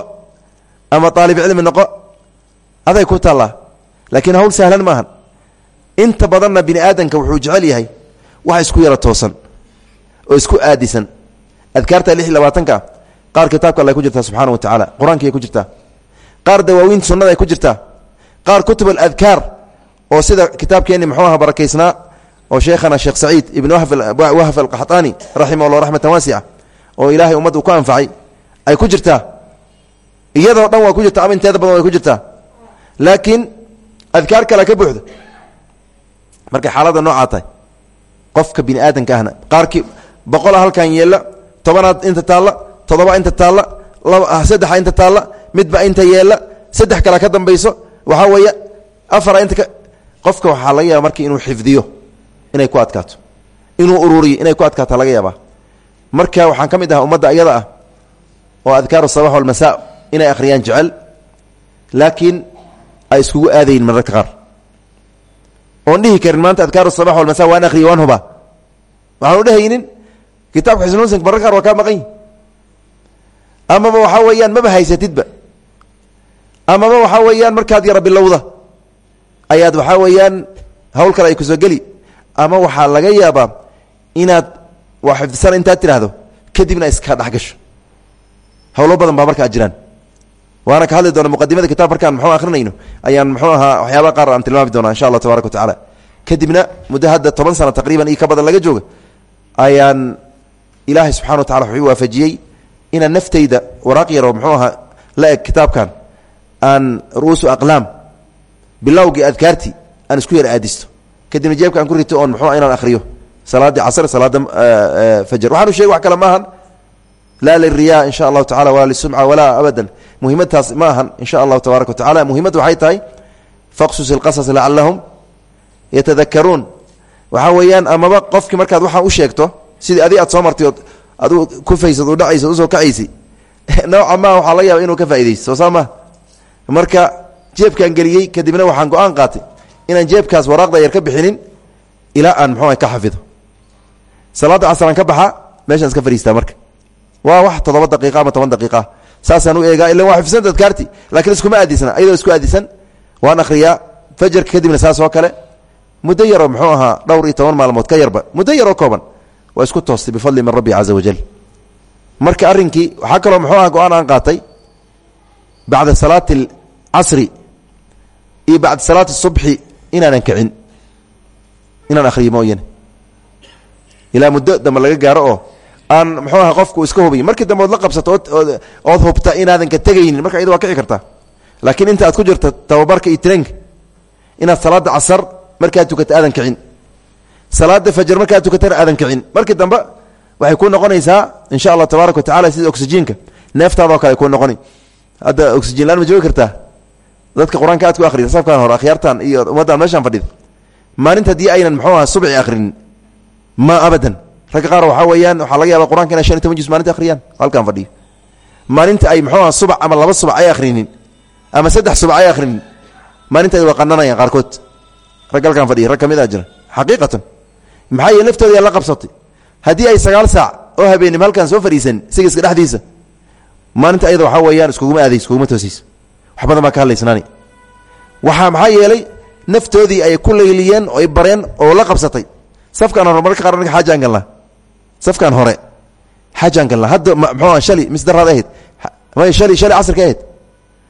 ama aalib cilmi noqo aday ku taallaa laakiin hawl sahlan maahan inta badanna bini aadamka wuxuu jecel yahay wax isku yara toosan oo isku aadisan. Adkaarta lix labaatanka qaar kitaabka alla ku jirtaa subxana wa tacaala qur'aankay ku jirtaa. Qaar dawaawiinta sunnada ay ku jirtaa. Qaar kutub aladkaar oo sida kitaabkeenni muxuu aha barakaysnaa oo sheekhana sheekh saciid ibn wahf alqaxtaani raximah llah raxmatan waasica oo ilaahay ummadda uu ku anfacay ay ku jirtaa. Iyadoo dhan waa ku jirta ama inteeda badan way ku jirtaa. Laakiin adkaar kale ka buuxda markay xaaladda noocaa tahay qofka bini aadamka ahna qaarkii boqola halkan yeella tobanaad inta taalla todoba inta taalla saddexa inta taalla midba inta yeella saddex kale ka dambayso waxaa weeye afara inta ka qofka waxaa laga yaaba marka inuu xifdiyo inay ku adkaato inuu ururiyo inay ku adkaato laga yaabaa. Marka waxaan ka mid ahaa ummadda ah oo adkaaru sabax walmasaa inay akhriyaan jecel laakiin ay iskugu aadayin mararka qaar. Oon dhihi karin maanta adkaaru sabax walmasa waan akhriya waan hubaa. Waxaan u dhehaynin kitaabka xisnuusanka mararka waa kaa maqan yihi amaba waxaa weeyaan maba haysatidba. Amaba waxaa weeyaan markaad yara bilowda ayaad waxaa weeyaan hawl kale ay ku soo geli. Ama waxaa laga yaabaa inaad waa xifdisana intaad tidhaahdo kadibna iska dhex gasho. Hawlo badan baa markaa jiraan. Waana ka hadli doona muqadimada kitab markaan mxuu akrinayno ayaan mxuu ahaa waxyaabaa qaar aan tilmaami doona insha allah tabaraka wa kadibna muddo hadda toban sano taqriiban iyo ka badan laga jooga ayaan ilaahay subxana wa tacala wuxuu waafajiyey inaan naftayda waraaq yaro mxuu ahaa la eg aan ru'uusu aqlaam bilowgii adkaartii aan isku yar aadisto. Kadibna jeebka aan ku rito oon mxuu inaan akhriyo salaadii casr salaada fajr waxaanu sheegay wax kale maahan laa liriya insha allahu tacala walaa lisumca walaa abadan. Muhimadtaas ma ahan allahu tabaaraka wa tacala muhimaddu waxay tahay faqsus ilqasas lacalahum yatadakaruun waxaa weeyaan amaba qofkii markaad waxaa u sheegto sidii adi aad soo martay aduu kufaysad u dhacaysa u soo kacaysi [LAUGHS] nooca ma waxaa laga yaaba inuu ka faa'idaysto soo marka jeebkaan geliyey kadibna waxaan go'aan qaatay inaan jeebkaas waraaqda yar ka bixinin ilaa aan muxuu ka xafido. Salaadda casraan ka baxa meeshaan iska fadhiistaa marka. Waa wax toddoba daqiiqa ama toban daqiiqa saasaan u eegaa ila waa xifsanta adkaarti laakiin iskuma aadisna ayadoo isku aadisan waan akhriyaa fajarka kadibna saas oo kale muddo muxuu ahaa dhowr iyo toban maalmood ka yarba muddo kooban waa isku toostay bifadli min rabbi caza wajal marka arrinkii waxaa kaloo muxuu aha go'aan aan qaatay bacda salaati alcasri iyo bacda salaati subxi inaanan kicin inaan akhriyo mooyane. Ilaa muddo dambe laga gaaro oo aan muxuu aha qofku iska hubiy markii dambe ood la qabsato ood ood hubta inaadan ka tegaynin marka iyada waa kici kartaa. Laakiin inta aad ku jirto tababarka iyo treenka inaad salaada casar markaad tukata aadan kicin salaada fajr markaad tukatana aadan kicin. Markii dambe waxay ku noqonaysaa insha allah tabaaraka wa tacala sida oxyjiinka neeftaadoo kale kuu noqoni. Hadda oxyjiin laan ma joogi kartaa? Dadka qur'aanka aad ku akhriya safkaan hore akhyaartan iyo ummaddan meeshaan fadhida. Maalinta haddii aynan muxuu aha subci akhrinin ma abadan. Ragga qaar waxaa weeyaan waxaa laga yaaba qur'anka inay shan iyo toban akhriyaan halkaan fadhiyo. Maalinta ay muxuu aha subac ama laba subac ay akhrinin ama saddex subac ay akhrinin. Maalinta ay waa qananayaan qaarkood fadhiya rag ka mid a jira. Xaqiiqatan maxaa yaa la qabsatay? Haddii ay sagaal saac oo habeenim halkaan soo fadhiisan sigiska dhexdiisa maalinta ayada waxaa weeyaan iskuguma aadays iskuguma toosiys wax badan baa ka hadlaysnaani waxaa maxaa yeelay naftoodii ay ku layliyeen oo ay bareen oo la qabsatay. Safkaan hore mararka qaar anaga xaajaan galnaa. Hore xaajaan galnaa. Hadda muxuu shali mise daraad ahayd. May shali shali casarka ahayd.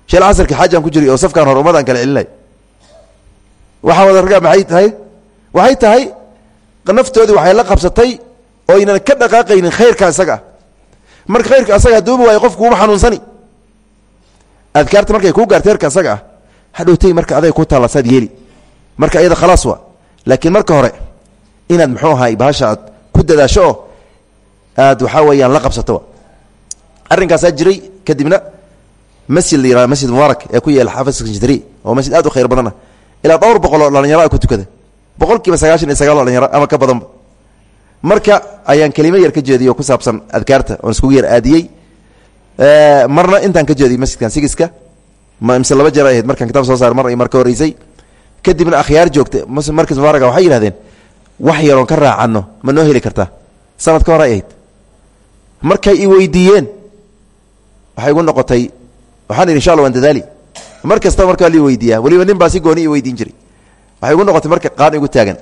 Shali casarka xaajaan ku jiray oo safkaan hore ummadaan kala celinay waxaa wada raggaa maxay tahay? Waxay tahay naftoodii waxay la qabsatay oo aynan ka dhaqaaqaynin khayrka isaga. Ah marka khayrka asaga haduuba waayo qof kuuma xanuunsani. Adkaarta markay kuu heerka asaga hadhowtay marka aday ku taalla saad yeeli. Marka iyada khalaas wa laakiin marka hore inaad muxuu ahay bahasha ku dadaasho aad waxaa weeyaan la qabsato arrinkaasaa jiray kadibna masjid la masjid mubaarak ee ku yaalla xaafis jidri oo masjid aad u khayr badan ah ilaa dhowr boqol oo dhalinyaro ku tukada boqol kiiba sagaashan iyo sagaal dhalinyaro ama ka badanba. Marka ayaan kelimo yar ka jeediyey ku saabsan adkaarta oon iskugu yar aadiyey marna intaan ka jeediyey masjidkan sigiska mise laba jeer ay ahayd markaan kitab soo saar mar mar ka horeysay kadibna akhyaar joogta markas mubaaraga waxay yidhahdeen wax yaroon ka raacano ma noo heli kartaa. Sanad ka hore ay ahayd. Markay i weydiiyeen waxay igu noqotay waxaan idhi insha alla waan dadaali. Mar markaa lii weydiiyaa weliba nin baa gooni i weydiin jiray waxay igu noqotay marka qaan igu taagan.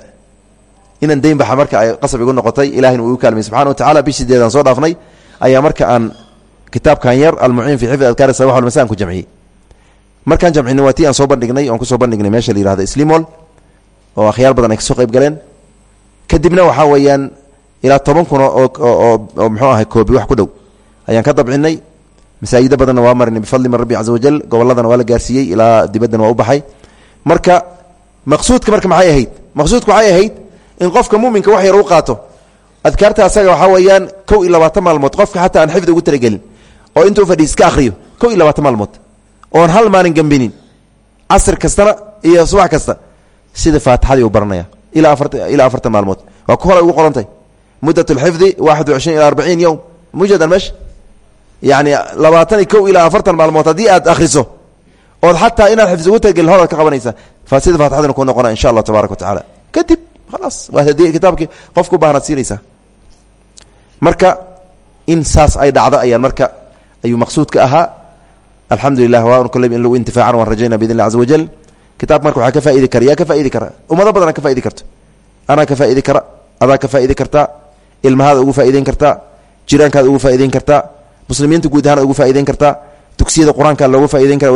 Inaan dayn baxa marka ay qasab igu noqotay ilahina uu igu kaalmay. Subxana wa tacala bish sideedaan soo dhaafnay ayaa marka aan kitaabkan yar almuciin fi xifdi adkaar sabax walmasaan ku jamciyey. Markaan jamcinay waa tii aan soo bandhignay oon ku soo bandhignay meesha la yihahdo slimol oo akhyaar badan ay ka soo qayb galeen. Kadibna waxaa weeyaan ilaa toban kun oo muxuu ahay koobi wax ku dhow ayaan ka dabcinay. Masaajido badanna waa marinay bifadli min rabbi caza wajal gobolladana waa la gaarsiiyey ilaa dibaddan waa u baxay. Marka maqsuudka marka maxay ahayd? Maqsuudka waxay ahayd in qofka muminka wax yar u qaato. Adkaarta asaga waxaa weeyaan kow iyo labaatan maalmood qofka xataa aan xifdi ugu talagelin oo intuu fadhiis iska akhriyo kow iyo labaatan maalmood oon hal maalin gambinin casr kastana iyo subax kasta sida faatixadii uu baranaya ilaa afarta ilaa afartan maalmood. Waa ku horay ugu qorantay. Muddat lxifdi waxad wa cishriin ila arbaciin yowm. Mujadan meesha yacni labaatan iyo kow ilaa afartan maalmood haddii aad akhriso ood xataa inaad xifdi ugu talagelin horaad ka qabanaysa fa sida faatixadina ku noqona insha allah tabaaraka wa tacala kadib khalaas waa hadiye kitaabkii qofku baahnaad siinaysaa marka in saas ay dhacdo ayaan marka ayuu maqsuudka ahaa alxamdu lilah waan kule in lagu intifaacan waan rajayna biidn illah caza wajal kitaabka marka waxaa ka faa'idi kara yaa ka faa'idi kara ummado badana ka fa'idi karto anaa ka faa'idi kara adaa ka faa'idi kartaa ilmahaada ugu faa'ideyn kartaa jiraankaada ugu faa'ideyn kartaa muslimiinta guud ahaan ugu faa'ideyn kartaa dugsiyada qur'aanka loogu faa'ideyn kara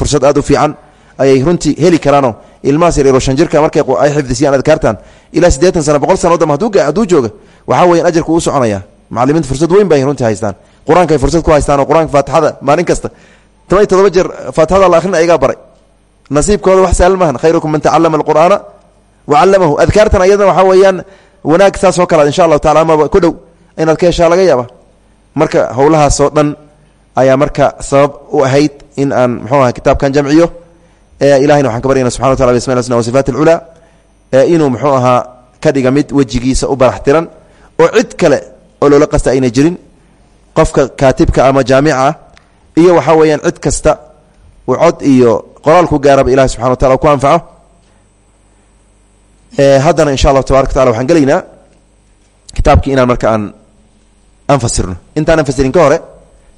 fursad aad u fiican ayay runtii heli karaanoo ilmahaas yaryaro shan jirka markay ay xifdisiyaan adkaartan ilaa siddeetan sano boqol sano dam hadduu jooga waxaa weyan ajarku uu soconaya. Macalimiinta fursad weyn bay runtii haystaan. Qur'aanka ay fursad ku haystaan oo qur'aanka faatixada maalin kasta. Toban iyo todoba jeer faatixada la akhrin ayagaa baray. Nasiibkooda wax sahlan maahan. Khayrukum man tacallama alqur'aana wa callamahu adkaartan ayadana waxaa weeyaan wanaag saas oo kale insha allahu tacala amaba ku dhow inaad ka heshaa laga yaaba marka howlahaasoo dhan ayaa marka sabab u ahayd in aan muxuu aha kitaabkan jamciyo ilahayna waxaan ka baryana subxana wa tala bismi lsna wa sifaat alculaa inuu muxuu ahaa ka dhiga mid wejigiisa u barax tiran oo cid kale oo loola qasta ayna jirin qofka kaatibka ama jaamica ah iyo waxaa weeyaan cid kasta uu cod iyo qoraal ku gaaraba ilahi subxana wa tala ku anfaco. Haddana insha allahu tabarak wa tacala waxaan gelaynaa kitaabkii inaan marka aan aan fasirno intaanan fasirin ka hore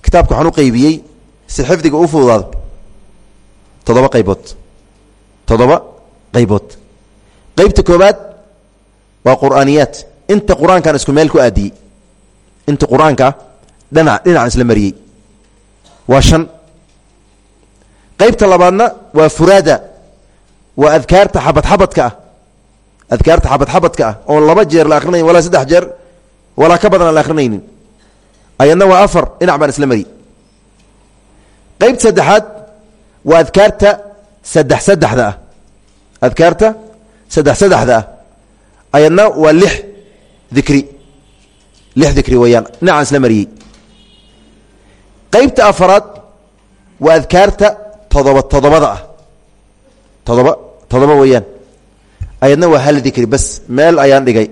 kitaabka waxaan u qeybiyey si xifdiga u fududaado toddoba qaybood. Toddoba qaybood. Qeybta koobaad waa qur'aaniyaat inta qur'aankan isku meel ku aadiyey inta qur'aanka dhinac dhinacan isla mariyey. Waa shan. Qaybta labaadna waa furaada. Waa adkaarta xabadxabadka ah. Adkaarta xabadxabadka ah oon laba jeer la akhrinayn walaa saddex jeer walaa ka badan aan la akhrinaynin. Ayadna waa afar dhinac baan isla mariyey. Qaybta saddexaad waa adkaarta saddex saddexda ah. Adkaarta saddex saddexda ah. Ayadna waa lix dikri. Lix dikri weeyaan. Dhinacaan isla mariyey. Qaybta afaraad waa adkaarta todoba todobada ah. Todoba todoba weeyaan. Ayadna waa hal dikri. Bas meel ayaan dhigay.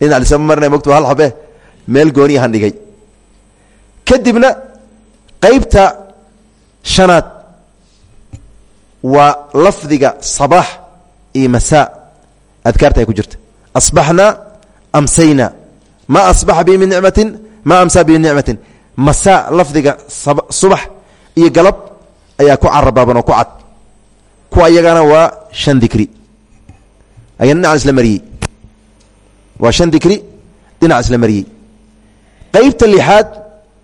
Dhinac lisama marina mogta waa hal xabe meel gooni ahaan dhigay. Kadibna qaybta shanaad waa lafdiga sabaax iyo masaa adkaarta ay ku jirta. Asbaxnaa amsayna. Ma asbaxa bi min nicmatin ma amsaa bi min nicmatin masaa lafdiga subax iyo galab ayaa ku carabaaban oo ku cad. Kuwa iyagana waa shan dikri. Ayaa dhinacan isla mariyey. Waa shan dikri dhinac isla mariyey. Qaybta lixaad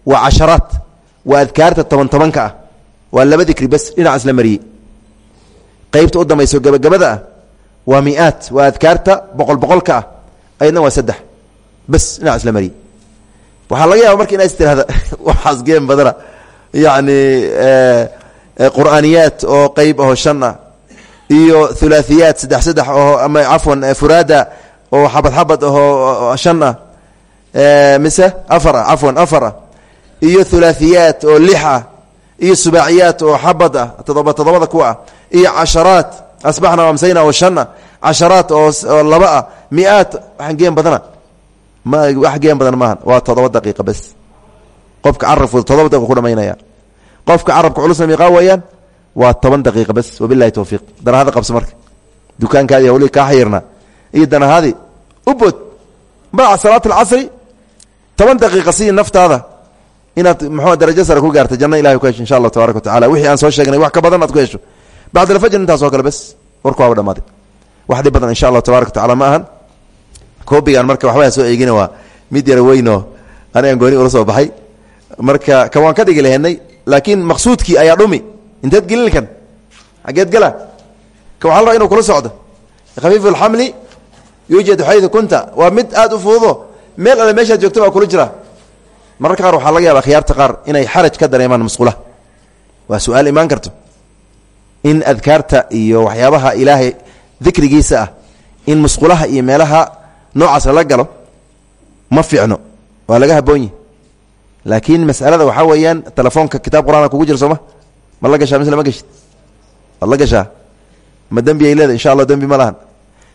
waa casharaat waa adkaarta toban tobanka ah. Waa laba dikri bas dhinac isla mariyey qaybta u dambayso gabagabada ah waa miaat waa boqol boqolka ah waa saddex. Bas dhinac isla waxaa laga yaaba marka ina is tirahda [LAUGHS] waxaas geen badana. Yacni qur'aaniyaat oo qeyb aho shan ah iyo hulaahiyaat saddex saddex oo ama cafwan furaada oo xabad xabad ahoo shan ah. Mise afar ah ah. Iyo hulaahiyaat oo lix ah. Iyo subaaciyaat oo xabad ah todoba kuwa iyo casharaat asbaxna amsayna oo shan ah casharaat oo laba ah miaat waxaan geen badana wax geen badan maaha waa todoba daqiiqa bes. Qofka carabku todoba daqiiqa ku dhamaynaya. Qofka carabka culusna miiqaa weeyaan waa toban daqiiqa bes. Wabilahi towfiiq danahada qabso marka. Dukaankaadi hawlihii kaa xayirna. Iyo danahaadii u bood baaca salaat alcasri toban daqiiqa sii naftaada. Inaad muxuu darajo sare ku gaarta janno ilahay ku hesho insha allahu tabaraka wa wixii aan soo sheegnay wax ka badan aad ku hesho bacd alfajr intaas oo kale bes warku waaba dhamaaday wax dhib badan insha allahu tabaraka wa tacala ma ahan koobigaan marka waxbaa soo eegina waa mid yara weynoo anigaan gooni ula soo baxay marka kan waan ka dhigi lahenay laakiin maqsuudkii ayaa dhumi inteed gelin kan xageed gala ka waxa la rabaa inuu kula socdo khafiifu alxamli yuujadu xaydu kunta waa mid aad u fududo meel alle meeshaad joogto baa kula jira mararka qaar waxaa laga yaaba khiyaarta qaar inay xaraj ka dareemaan musqulaha waa su'aal imaan karto in adkaarta iyo waxyaabaha ilaahay dikrigiisa ah in musqulaha iyo meelaha noocaas lala galo ma fiicno. Waa laga haboonyi laakiin masalada waxaa weeyaan telefoonka kitaab qur'aan kugu jira ma? La gashaa mise lama geshid waad la ay leeda insha allah dembi ma lahan.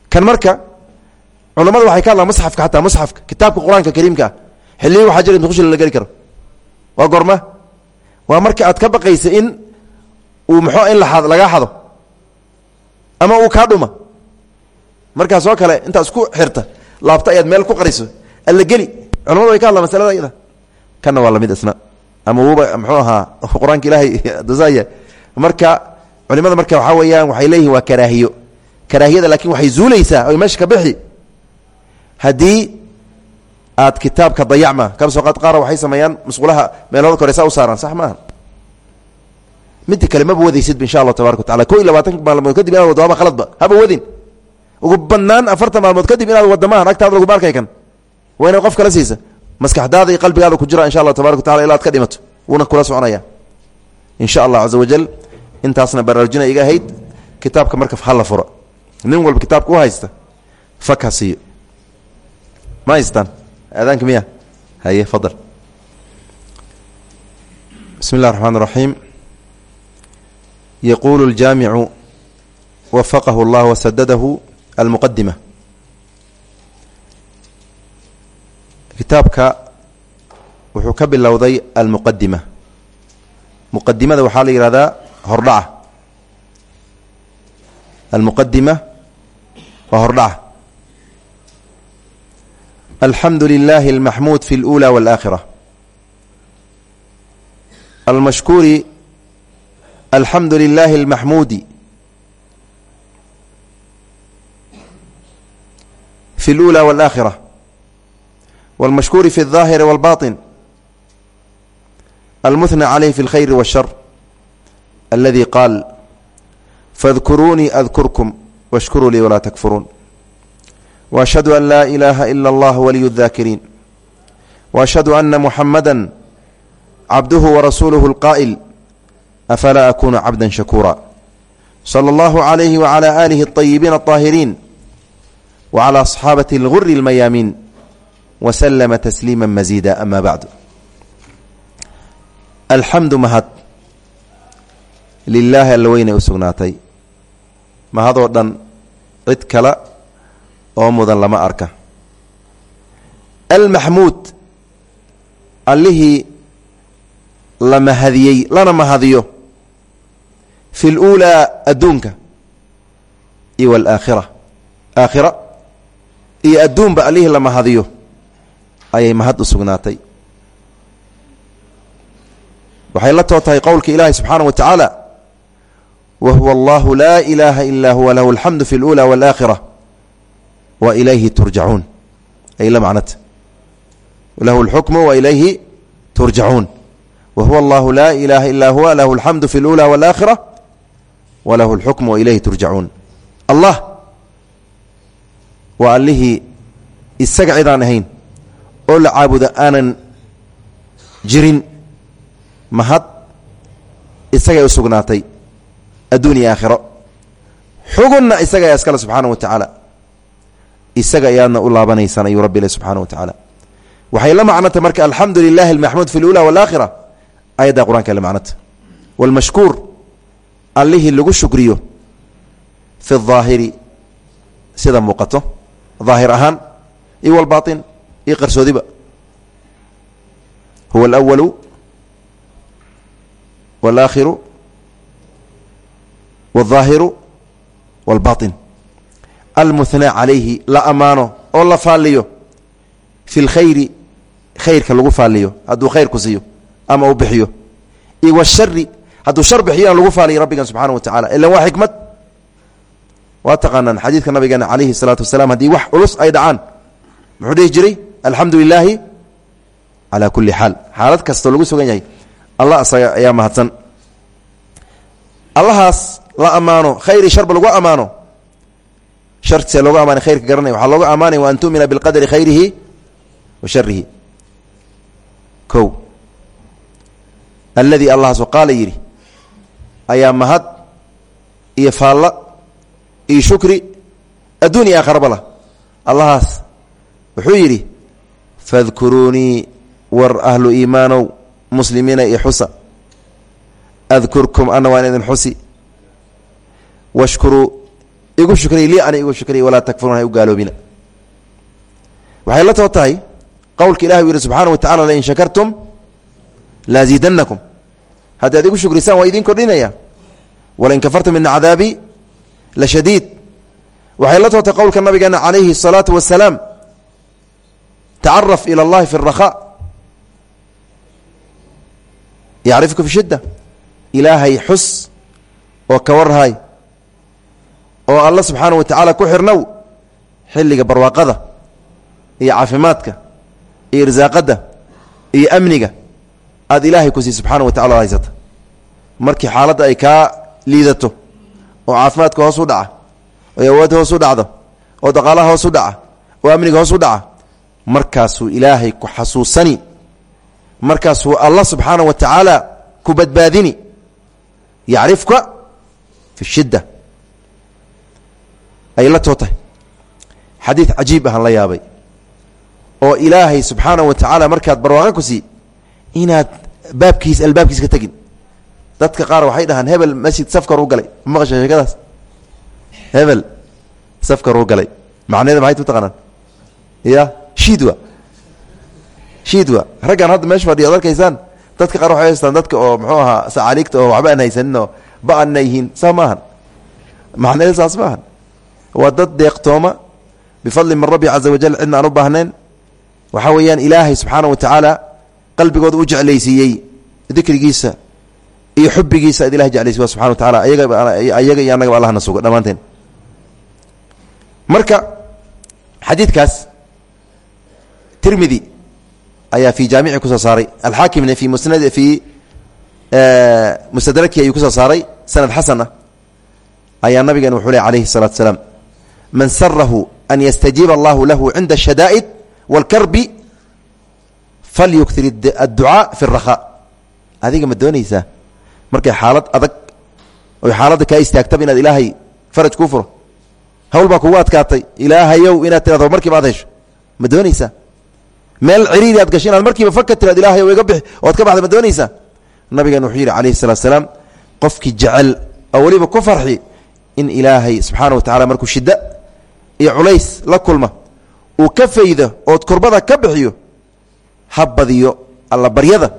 Kan marka culamada waxay ka hadlaan musxafka xataa musxafka kitaabka qur'aanka kariimka. Ah xilliyi jira nuqusha la geli karo. Waa goorma? Waa marka aad ka baqaysa in uu muxuu in laad lagaa xado ama uu kaa dhuma? Markaas oo kale intaa isku xirta laabta ayaad meel ku qariso alla geli culamadu way ka hadlaan masalada iyada. Kana waa la mid isna. Ama wuba muxuu ahaa [LAUGHS] qur'aanka ilaahay [LAUGHS] dasaya marka culimada marka waxaa weeyaan waxay leeyihiin waa karaahiyo. Karaahiyada laakiin waxay zuulaysaa oy meesha ka bixi. Haddii aad kitaabka dayacma kaba soo qaad qaara waxay sameeyaan musqulaha meelooda kore saa u saaraan sax maaha mida kale maba wadaysid insha allah tabarak taala. Ko iyo maalmood kadib inaad waddo waaba khaladba haba wadin ugu badnaan afartan maalmood kadib inaad wadamahan agtaada lagu baarkay kan waa qof kala siisa. Maskaxdaada iyo qalbigaada ku jira insha allah tabarak wa tacala ka dhimato. Wuuna kula soconaya. Insha allah caza wajal intaasna baraarujina iga ahayd kitaabka marka hala furo. Nin walba kitaabka u haysta fak ha siiyo ma haye fadal. Bismi llah raxmaan يقول الجامع وفقه الله وسدده المقدمة kitaabka wuxuu ka bilowday almuqadima muqadimada waxaa la yihahdaa hordhaca almuqadima waa hordhaca alxamdu lilahi اlmaxmuud fi اlأulى wاlآkhirة almashkuuri alxamdu lilahi اlmaxmuudi fi اlأulى wاlآkhirة والمشhكور في الظاهر والباطن المثنى عليه في الخير والشر الذي قال فاذكروني أذكركم واشكروا لي ولا تكفرون وأشهد أن لا إله إلا الله ولي الذاكرين وأشهد أن محمدا عبده ورسوله القائل afalaa akuunu cabdan shakuura sala allahu calayhi wacalaa aalihi alayibiin alطaahiriin wacalaa asxaabati alguri almayaamiin waslama tasliima masiida ama bacdu alxamdu mahad lilaahi alla weynay u sugnaatay mahadoo dhan cid kale oo mudan lama arka almaxmuud allihii la mahadiyey lana mahadiyo fi luulaa adduunka. Iyo walaakhira aakhira. Iyo adduunba allihii la mahadiyo ayay mahad u sugnaatay. Waxay la too tahay qowlka ilaahi subxaana wa tacaala wa huwa allahu laa ilaaha ilaa huwa lahu alxamdu fi luulaa walaakhira wa ilayhi turjacuun ay la macnata lahu wa huwa allahu laa ilaaha ilaa huwa lahu اlxamdu fi اlأulى wاlآakhirة wa lahu اlxukmu wa ilayhi turjacuun allah waa allihii isaga cidaan ahayn oo la caabudo aanan jirin mahad isagay u sugnaatay adduun iyo aakhiro xugunna isaga ayaa iskale subxaana wa tacaala isaga ayaadna u laabanaysaan ayuu rabbi le subxaana wa tacaala waxay la macnota marka alxamdu lilahi almaxmuud fi اlula wاlaakhira ayadda qur-aanka la macnota wاlmashkuur allihii lagu shukriyo fi اdaahiri sida muuqato daahir ahaan iyo walbaaطin iyo qarsoodiba huwa اlأwalu wاlaakhiru wاlظaahiru wاlbaطin almuhnaa calayhi la amaano oo la faaliyo fi اlkhayri khayrka lagu faaliyo hadduu khayr ku siiyo ama uu bixiyo. Iyo washari hadduu shar bixiyana lagu faaliyo rabbigan subxaana wa tacala ilan waa xikmad. Waa taqaanaan. Xadiidka nabigeena calayhi الsalaatu wasalaam haddii wax culus ay dhacaan muxuu dhihi jiray alxamdu lilaahi calaa kuli lagu sugan allah isaga ayaa mahadsan. Allahaas la ammaano khayri sharba lagu ammaano. Shartise loogu amaanay khayrka garanaya. Waxaa loogu ammaanaya wa an tu'mina bilqadari khayrihi wa sharihi ko alladii allahaaso qaala yidhi ayaa mahad iyo faalla iyo shukri adduun iyo aakharaba lah allahaas wuxuu yidhi fadkuruunii war ahlu iimaanow muslimiina iyo xusa adkurkum ana waan idin xusi. Washkuruu igu shukriy lii ana igu shukriy walaa takfuruun hay u gaaloobina. Waxay la too tahay qowlka ilahi u yihi subxaana wa shakartum laaziidanakum haddii ad igu shukrisaan waa idin kordhinaya walain kafartum ina cadaabii la shadiid waxay la too tahay qowlka nabigeena calayhi الsalaatu wasalaam tacaraf ilى اllahi fi الrakhaa yacrifka fi shidda ilaahay xus oo ka warhay oo alla subxaana wa tacaala ku xirnow xilliga barwaaqada iyo caafimaadka iyo irsaaqadda iyo amniga aada ilaahay ku sii subxaana wa tacala haysata markii xaaladda ay kaa liidato oo caafimaadka hoos u dhaca oo awoodda hoos u dhacdo oo dhaqaalaha hoos u dhaca oo amniga hoos u dhaca markaasuu ilaahay ku xasuusani. Markaasuu allah subxaana wa tacaala ku badbaadini. Yacrifka fi shidda. Ay la too xadiid cajiib ahaan la yaabay. Oo ilaahay subxaana wa tacaala markaad barwaaqo ku sii inaad baabkiis albaabkiis ka tegin. Dadka qaar waxay dhahaan hebel masjid safkar u galay. Ma maqasha sheekadaas? Hebel safkar u galay. Macneeda maxay tu taqaanaan? Ya shiidwa shiidwa raggan hadda meesha fadhiya ad arkaysaan? Dadka qaar waxay haystaan dadka oo muxuu ahaa sacaaliigta oo waxba aan haysanin oo ba'anna yihiin saa maahan macneeda saas maahan waa dad deeqtooma. Bifadli min rabbi caza wajal cidna aan u baahnayn. Waxaa weeyaan ilaahay subxaana wa tacaala qalbigooda u jeclaysiiyey dikrigiisa iyo xubigiisa ad ilahay jeclaysiy subxana wa taala ayaga iyo annagaba allahna sugo dhammaanteen marka xadiidkaas tirmidi ayaa fi jaamici kusoo saaray alxaakimna fi musnad fi mustadraki ayuu kusoo saaray sanad xasan ah ayaa nabigan wuxuu ley alayhi الsalatu salaam man sarahu an yastajiiba allahu lahu cinda الshadaa'id wاlkarbi falyuktir adducaa fi الrakhaa adiga ma doonaysaa markay xaalad adag oy xaaladda kaa istaagtaba inaad ilaahay faraj kuu furo hawl baa kugu adkaatay ilaahayow inaad tirado markiiba ad hesho ma doonaysaa meel ciriiri aad gasho inaad markiiba faka tiraad ilahayow iga bixi ood ka baxda ma doonaysaa nabigan wuxuu yidhi calayhi salatu salaam qofkii jecel oo weliba ku farxi in ilaahay subxaana wa tacala markuu shiddo iyo ka faydo ha badiyo alla baryada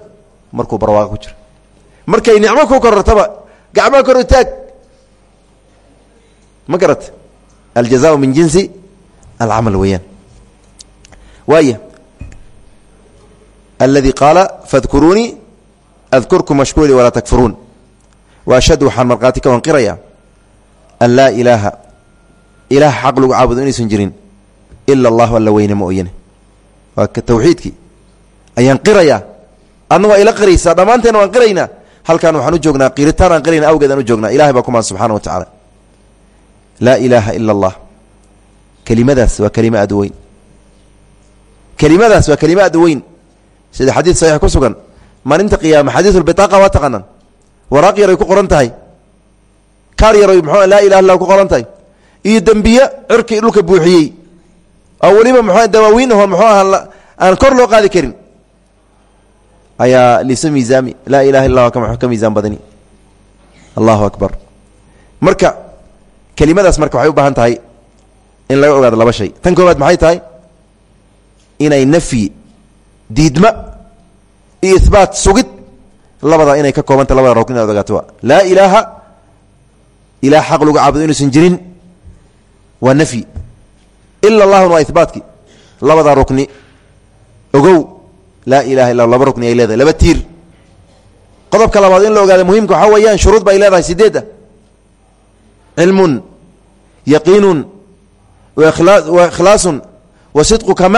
markuu barwaaqo ku jiro. Markay nicmo ku korortaba gacmaha kor u taag. Ma garat aljazaau min jinsi alcamal weeyaan. Waaya aladi qaala fadkuruunii adkurkum mashkuuri walaa takfuruun wa ashhadu waxaan markhaati ka wanqiraya an laa ilaaha ilaah xaq lagu caabudo inaysan jirin ila allahu alla weyne ma oyane waa tawxiidkii ayaan qirayaa adna waa ila qiraysaa dhammaanteena waan qiraynaa halkaan waxaan u joognaa qiritaan aan qirayna awgeed aan u joognaa. Ilahay baa kumaan subxana wa tacaala. Laa ilaaha ila allah kelimadaas waa kelima aad weyn. Kelimadaas waa kelima aad weyn. Sida xadiid saxiix ku sugan maalinta qiyaama xadiisulbitaaqa waa taqaanaan. Waraaq yaray ku qoran tahay. Kaar yaroy muxuu laa ilaha illa ku qoran tahay. Iyo dembiye cirkii dhulka buuxiyey. Oo weliba muxuu dawaawiin aho muxuu aha aan kor loo qaadi karin ayaa lisu miisaami. Laa ilaha illa ka ka miisaan badani. Allahu akbar. Marka kelimadaas marka waxay u baahan tahay in laga ogaado laba shay. Tan koobaad maxay tahay? Inay nafyi diidma iyo sugid labada inay ka koobanta labada rokn inaad ogaato laa ilaaha ilaah xaq lagu caabudo inuusan jirin waa nafyi ila waa labada rukni ogow laa ilaha illa laba rukni ay leedahay laba tiir. Qodobka labaad in la ogaado muhimka waxaa weeyaan shuruud bay leedahay sideedda cilmun yaqiinun wa ikhlaasun wa sidquka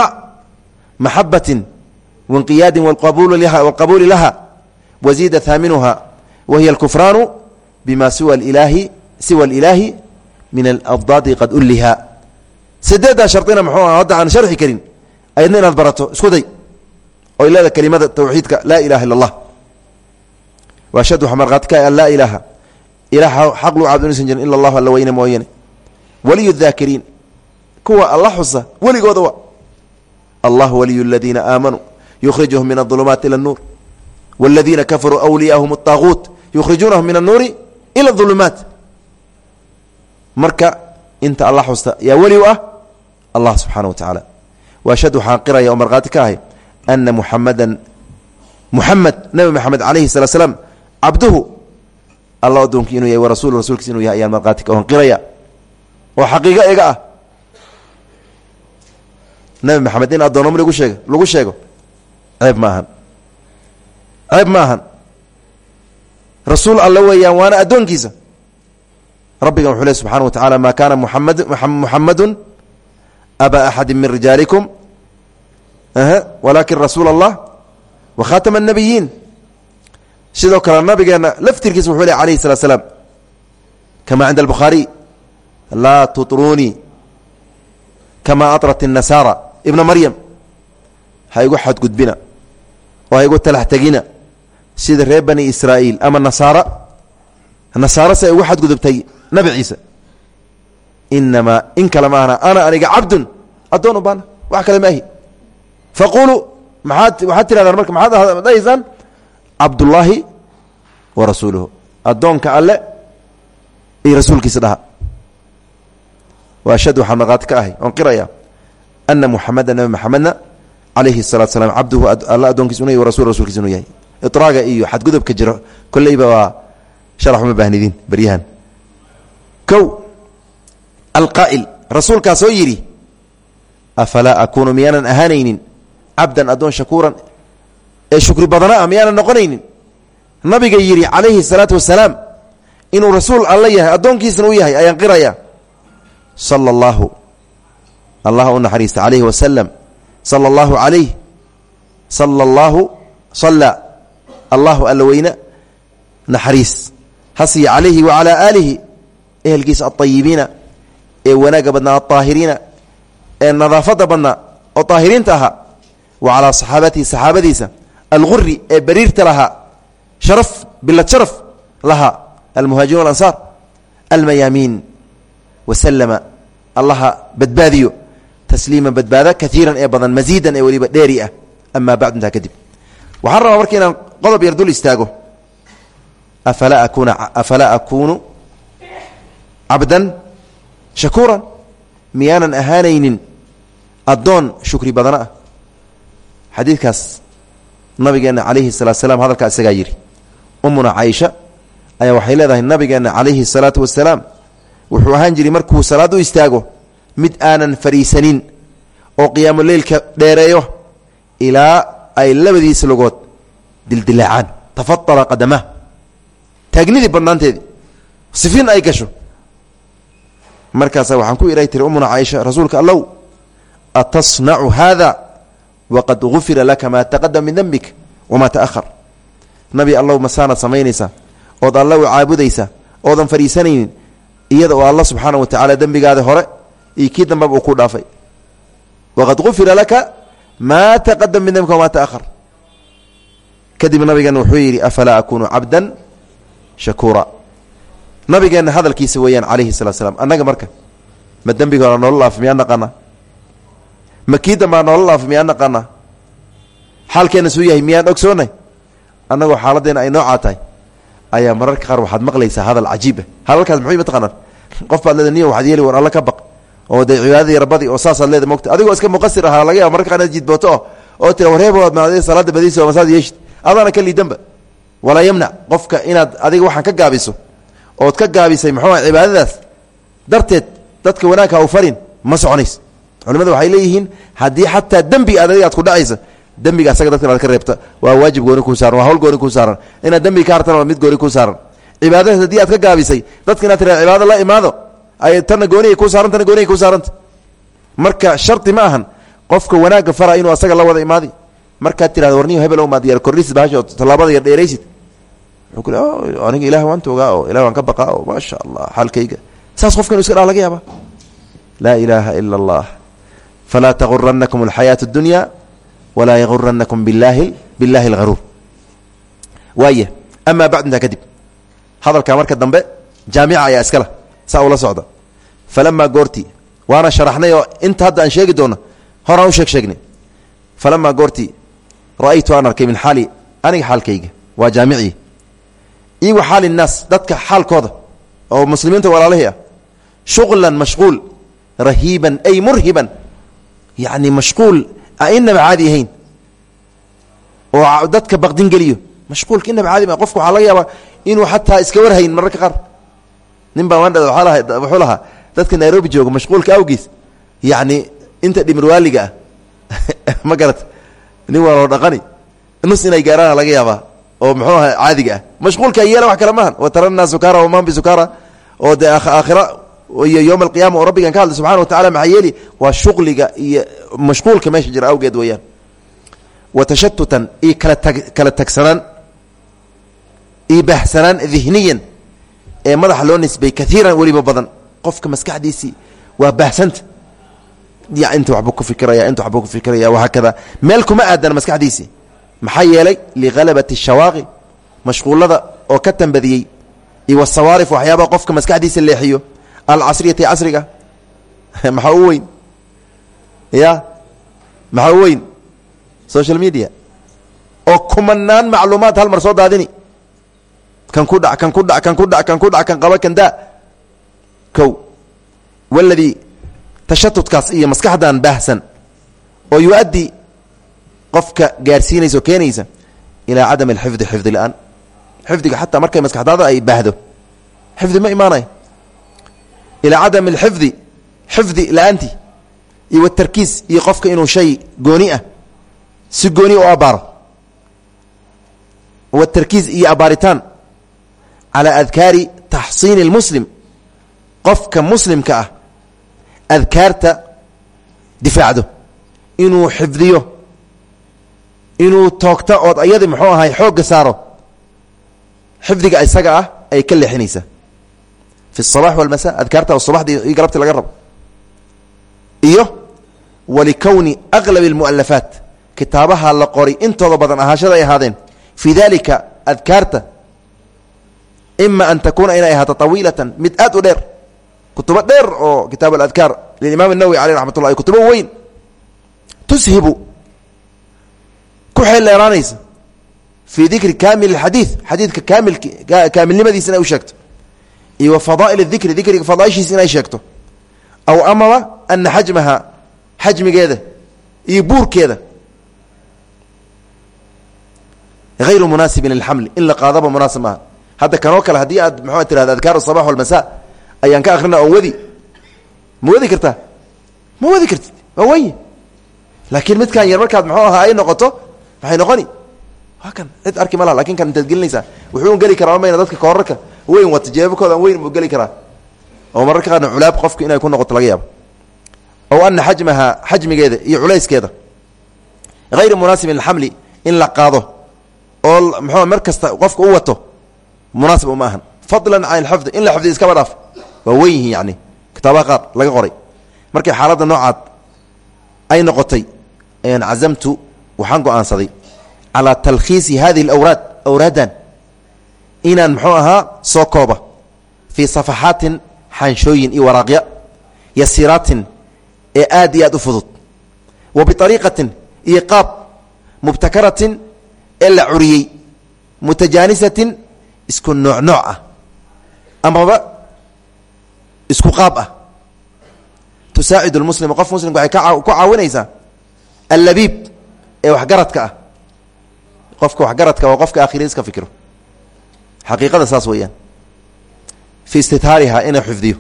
maxabatin wainqiyaadin wاlqabuuli laha waziida haaminuha wa alkufraanu bima siwa ilaahi siwa alilaahi min alafdaadi qad ulliha. Sideeddaa shardina muxuu aha hadda aan sharxi karin ayadna inaad barato isku day oy leeda kelimada tawxiidka laa ilaha illa allah wa ashhadu waxaa markhaati ka an laa ilaaha ilah xaq luu caabudo inaysan jirin ila allahu alla weyne mooyane waliyu daakiriin kuwa alla xusa weligooda wa allah waliyu aladiina aamanuu yukhrijuhum min aulumaati ila اnuur wاladiina kafaruu awliyaahum الطaaguut yukhrijuunahum min الnuuri ila اظulumaat marka inta alla xusta yaa weli u ah allah subxaana wa tacaala wa ashhadu waxaan qiraya oo markhaati ka ahay ana muxamadan muxamed nabi maxamed calayhi salaa slaam cabduhu alla addoonkii inuu yahay wa rasul rasulkiis inuu yahay ayaan markhaati ka oon qiraya oo xaqiiqo iga ah nabi maxamed in addoonnimo lagu sheego lagu sheego ceeb ma ahan ceeb ma ahan rasuul alle weeyaan waana addoonkiisa rabbigan wuxuu le subxana wa tacala ma kaana muamad muxamadu aba axadi min rijaalikum walakin rasuula allah wa khatama الnabiyiin sidoo kale nabigeena laftirkiisa wuxuu le alayhi الsalaa slaam kama cinda الbukhaariy laa tuطruunii kama aطrat الnasaara ibna maryam ha igu xadgudbina oo ha igu talax tegina sida reer bani israa'iil ama nasaara nasaaro se ay ugu xadgudubtay nabi ciise inamaa in kale maahna ana aniga cabdun addoon u baana wax kale maahi faquluu maaad waxaad tirahdaan marka maxaad dhahaysaan cabdullaahi wa rasuuluhu addoonka alle iyo rasuulkiisa dhaha wa ashhadu waxaan maqaati ka ahay oon qiraya ana muxameda nabi maxamedna calayhi salatu salaam cabduhu alla addoonkiisa inu yahy wa rasul rasulkiisa inuu yahay itraaga iyo xadgudubka jiro kolleyba waa sharax uma baahnidiin beryahan kow alqaa'il rasuulkaasoo yidhi afalaa akuunu miyaanan ahaanaynin cabdan adoon shakuuran ee shukri badana ah miyaana noqonaynin? Nabiga yidhi calayhi salaatu wasalaam inuu rasuul alla yahay addoonkiisna u yahay ayaan qiraya. Sala allaahu allah u naxariista calayhi wasalam sala allahu calayh sala allaahu salla. Allahu alla weyne naxariis. Hasiya calayhi wa calaa aalihi ehelkiisa ee wanaagga badnaa aaahiriina ee nadaafadda badnaa oo aahiriinta ahaa wa calaa saxaabatihi saxaabadiisa alguri ee bariirta lahaa sharaf bilad sharaf lahaa almuhaajirin alansaar almayaamiin. Wasalama allaha badbaadiyo tasliima badbaada kaiiran ee badan masiidan ee weliba dheeri ah. Amaa bacdu intaa kadib. Waxaan rabaa marka inaan qodob yar dul istaago. Afalaa akuna afalaa akuunu cabdan shakuuran miyaanan ahaanaynin addoon shukri badana ah xadiidkaas nabigeenna calayhi salaatu salaam hadalkaa isagaa yidhi. Ummuna caaisha ayaa waxay leedahay nabigeenna calayhi salaatu wasalaam wuxuu ahaan jiray markuu salaad u istaago mid aanan fariisanin oo qiyaamo leylka dheereeyo ilaa ay labadiisa logood dildilaacaan tafadala qadamah. Taagnidii badnaanteedii sifiin ay gasho. Markaasa waxaan ku ihay tiri ummuna caaisha rasuulka allow atasnacu haada waqad gufira laka maa taqadam min dembik wamaa taahar nabi allow masaanaad samaynaysaa ood alla u caabudaysaa oodan fadhiisanaynin iyada oo alla subxaana wa tacaala dembigaada hore iyo kii dambaba uu ku dhaafay waqad gufira laka maa taqadam min dembika wamaa taahar kadib nabigeena wuxuu yidhi afalaa akunu cabdan shakuura nabigeenna hadalkiisa weeyaan calayhi salatu slam annaga marka ma dembiga hora noola naqaanaa ma kii dambaa noola laaf miyaa naqaanaa xaalkeenna suu yahay miyaan ogsoonnay annagoo xaaladdeena ay noocaa ayaa mararka qaar waxaad maqlaysaa hadal cajiiba hadalkaas muxuu mataqaanaan qof baad leeda niyo waxaad yeeli war alla ka baq. Oo dee cibaadadii rabadii oo saasaad leeda mogta adigoo iska muqasir ahaa laga yaaba mararka qaar inaad jidbooto oo oo tira wareebood ma salaada badiisa oo masaad yeeshid. Adaana ka liidanba walaa yamnac qofka inaad adiga waxaan ka gaabiso ood ka gaabisay muxuua cibaadadaas? Darteed dadka wanaagka u farin. Ma soconays culimadu waxay leeyihiin haddii xataa dembi aad adiga aad ku dhacaysa dembiga asaga dadka inaad ka reebta waa waajib gooni kuu saaran waa hawl gooni kuu saaran. Inaad dembi ka hartana mid gooni kuu saaran. Cibaadadaas haddii aad ka gaabisay dadka inaad tira cibaado la imaado ay tanna gooniyay kuu saaran tana gooniyay kuu saaranta. Marka shardi ma ahan qofka wanaagga fara inuu asaga la wada imaadi. Markaad tirahdo warniyo hebel maad yar oo tallaabada yar dheeraysid. Wuxuu ku le aniga ilah waan toogaa oo ilah waan ka baqaa oo maasha allah xaalkayga. Saas qofka iska dhaha laga yaaba laa ilaaha ila allah falaa taguranakum alxayaatu اdunya walaa yaguranakum bilahi billahi alharuur waaya amaa bacd intaa kadib hadalkaa marka dambe jaamica ayaa iskala saa ula socda falamaa goortii waana sharaxnay oo inta hadda aan sheegi doono horaan u sheeg sheegnay falamaa goortii ra'aytu aan arkay min xaali aniga xaalkayga waa jaamicii io wa xaali innaas dadka xaalkooda oo muslimiinta walaalihii ah shuqlan mashquul rahiiban ay murhiban yacni mashquul inaba caadi ahayn oo dadka baqdin geliyo. Mashquulka inaba caadi ma qofka waxaa laga yaabaa inuu xataa iska warhayn mararka qaar. Nin baa mandha wuxuu lahaa dadka nairobi jooga mashquulka awgiis. Yacni inta dhimirwaaliga ah [LAUGHS] ma garat. Nin waa loo dhaqani. Nus inay gaaraana laga yaabaa oo muxuu aha caadiga ah. Mashquulka yeela wax kale maahan? Wa tara naa sukara waman bisukara oo dee aakhira iyo yowma alqiyama rabbigan ka hadlay subxana wa tacala maxaa yeeli? Waa iyo mashquulka meesha jira awgeed weeyaan. Wa tashatutan iyo kala kala tagsanaan iyo baahsanaan dihniyan ee madaxa loo nisbay kaiiran weliba badan. Qofka maskaxdiisii waa baahsanta. Ya inta waxbuu ku fikiraya inta waxbuu ku fikiraya wahaakada meel kuma aadana maskaxdiisii maxaa yeelay lihalabati shawaaqil mashquulada oo ka tambadiyey iyo wasawaarif waxyaabaha qofka maskaxdiisa leexiyo alcasriyati casriga [LAUGHS] maxaa u weyn? Ya? Maxaa u weyn? Social media. Oo kumanaan macluumaad hal mar soo daadini. Kan ku dhac kan ku dhac kan ku dhac kan ku dhac kan qaba kan daa. Kow. Waladii tashatudkaas iyo maskaxdan baahsan oo yu-addi qofka gaarsiinaysa oo keenaysa ilaa cadam alxifdi xifdi la'aan. Xifdiga xataa markay maskaxdaada ay baahdo. Xifdi ma imaanay ilaa cadam alxifdi xifdi la'aanti iyo watarkiis iyo qofka inuu shay gooni ah si gooni u abaaro. Watarkiis iyo abaaritaan calaa adkaari taxsiini اlmuslim qofka muslimka ah adkaarta difaacdo inuu xifdiyo inuu toogto ood ayadi muxuu ahay xoogga saaro xifdiga isaga ah ay ka leexinaysaa fi الصabax wاlmasa adkaarta oo subaxdii iyo galabtii laga rabo iyo walikowni aglab اlmualafaat kitaabaha la qoray intooda badan ahaashada ay ahaadeen fii dalika adkaarta ima an takuuna inay ahaato طawiilatan mid aad u dheer kutubo dheer oo kitaab aladkaar lilimaam الnawowi aleyh raxmat ullah kutubo weyn tushibu ku xeeldheeraanaysa fii dikri kaamil اxadiid xadiidka kaamilk kaamilnimadiisa inay u sheegto iyo wa fadaa'il اdikri dikriga fadaaishiisa inay sheegto. Aw amaba ana xajmaha xajmigeeda iyo buurkeeda hayru munaasibin lilxamli in la qaadaba munaasib maaha. Hadda kanoo kale haddii aad muxua tirahda adkaar asabax walmasa ayaan ka akrina oon wadi. Ma wadi kartaa? Ma wadi kartid? Waa weye laakiin midkaan yar markaad muxuu ahaa ay noqoto maxay noqoni? Waa kan cid arki ma laha laakiin kan intaad gelinaysaa. Wuxuu geli karaa mayna dadka koorarka weyn wata jeebakoodan weyn buu geli karaa. Oo mararka qaarna culaab qofku inay ku noqoto laga yaabo. Ow ana xajmaha xajmigeeda iyo culayskeeda hayru munaasibin lilxamli in la qaado oo muxuu mar kasta qofka u wato munaasib uma ahan. Fadlan can ilxifdi in la xifdi iskaba dhaaf waa wen yihiin yani kitaabaha laga qoray. Markay xaaladda noocaad ay noqotay ayaan cazamtu waxaan go'aansaday calaa talkhiisi hadihi alawraad awraaddan inaan muxuu ahaa soo kooba. Fii safaxaatin xanshooyin iyo waraaqya yasiraatin ee aad iyo aad u fudud. Wa biariiqatin iyo qaab. Mubtakaratin ee la curiyey. Mutajaanisatin isku nooc ah. Amaba isku qaab ah. Tusaacid lmuslima qof muslimka waxay ku caawinaysaa. Allabiib ee waxgaradka ah. Qofka waxgaradka waa qofka akhiriis ka fikiro xaqiiqada saas weeyaan. Fii istithaariha inuu xifdiyo.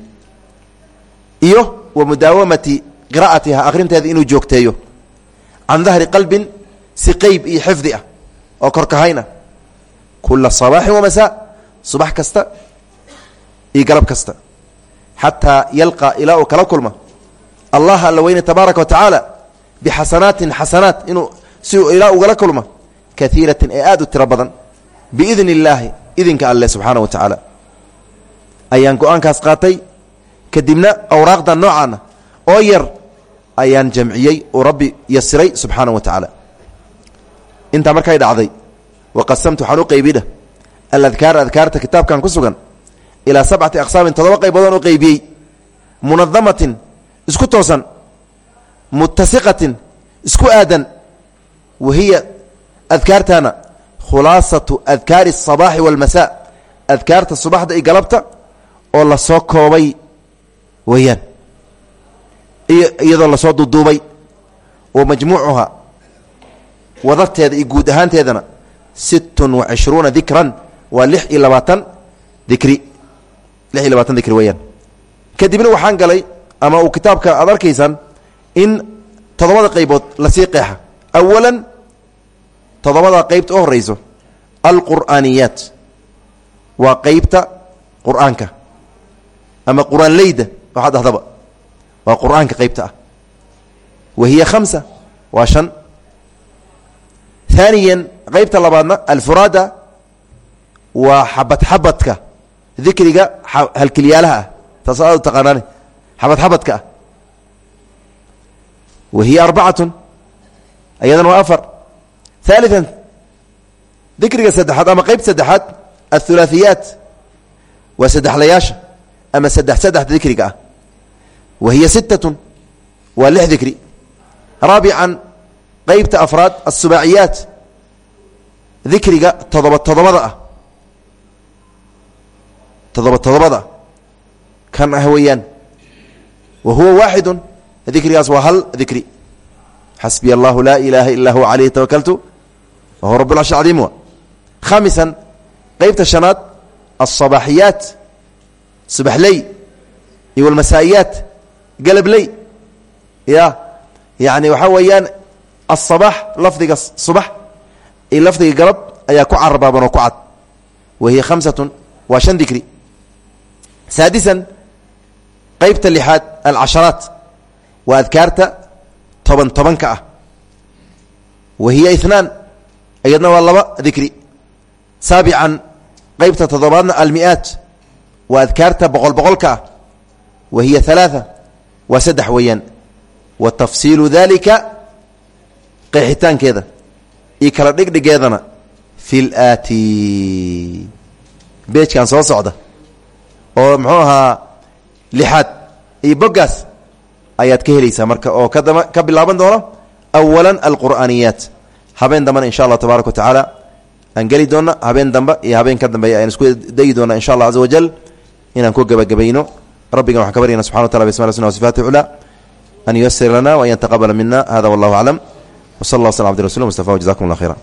Iyo wa mudaawamati qiraa'atiha akhrinteeda inuu joogteeyo. Can dahri qalbin si qeyb iyo xifdi ah oo korkahayn ah kula sabaaxin wamasaa subax kasta iyo galab kasta. Xataa yalqa ilaa uu kala kulma allah alla weyne tabaaraka wa tacaala bixasanaatin xasanaat inuu si ilaa ugala kulma kaiiratin ee aad u tiro idinka alleh subxaana wa tacaala. Ayaan go'aankaas qaatay kadibna awraaqda noocaana oo yar ayaan jamciyey oo rabbi yasiray subxaana wa tacaala. Intaa markay dhacday waqasamtu waxaan u qeybidha aladkaar adkaarta kitaabkan ku sugan ilaa sabcati aqsaamin toddoba qayboodaan u qeybiyey munadamatin isku toosan muttasiqatin isku aadan wahiya adkaartana khulaasatu adkaari الصabaaxi wاlmasaa adkaarta subaxda iyo galabta oo lasoo koobay weeyaan iyadoo lasoo duduubay wa majmuucuha wadarteeda iyo guud ahaanteedana sittun wa cishruuna dikran waa lix iyo labaatan dikri lix iyo labaatan dikri weeyaan kadibna waxaan galay ama uu kitaabka aad arkaysaan in toddobada qaybood lasii qeexa awalan toddobada qeybta u horeyso alqur'aaniyaat waa qeybta qur'aanka. Ama qur'aan leyda waxaad dhahdaba waa qur'aanka ah. Wa khamsa waa shan. Haaniya qeybta labaadna alfuraada waa xabad xabadka dikriga halkilyaalaha ah. Taas aad u taqaanaane xabad xabadka ah. Wa afar ثالثا dikriga saddexaad ama qeyb saddexaad aلثulaaثiyaat waa saddexlayaasha ama saddex saddexda dikriga ah wa hiya sittaة waa lix dikri raabican qeybta afraad الsubaaciyaat dikriga todoba todobada ah todoba todobada kan ah weeyaan wa huwa waaxidu dikrigaas waa hal dikri xasbiya allahu laa ilaaha ilaa huwa calayhi tawakaltu wa huwa rab lcarshi cadiim wa khamisan qeybta shanaad alصabaaxiyaat subaxley iyo walmasaa'iyaat galabley ya yani waxaa weeyaan aلصabax lafdiga subax iyo lafdiga galab ayaa ku carabaaban oo ku cad wa hiya khamsatun waa shan dikri saadisan qeybta lixaad alcasharaat waa adkaarta toban tobanka ah wa hiya inaan iyadna waa laba dikri. Saabican qeybta toddobaadna almi'aat waa adkaarta boqol boqolka. Ah wa hiya halaaa waa saddex weeyaan. Wa tafsiilu dalika qeexitaankeeda. Iyo kala dhigdhigeedana fi laati beejkan soo socda. Oo muxuu ahaa lixaad. Iyo boggaas ayaad ka helaysaa marka oo kadama ka bilaaban doono awala alqur'aaniyaat habeen dambena insha allah tabaaraka wa tacaala aan geli doona habeen dambe iyo habeen ka dambeeya ayaan isku dayi doona insha allah caza wajal inaan ku gebagabayno rabbigan waxaan ka baryana subxana wa tala bismi sna wasifaati culaa an yuyasir lana waan yataqabala mina hada wallahu aclam wsal allah sl abdi rasul mustafa wjazakum allah khayra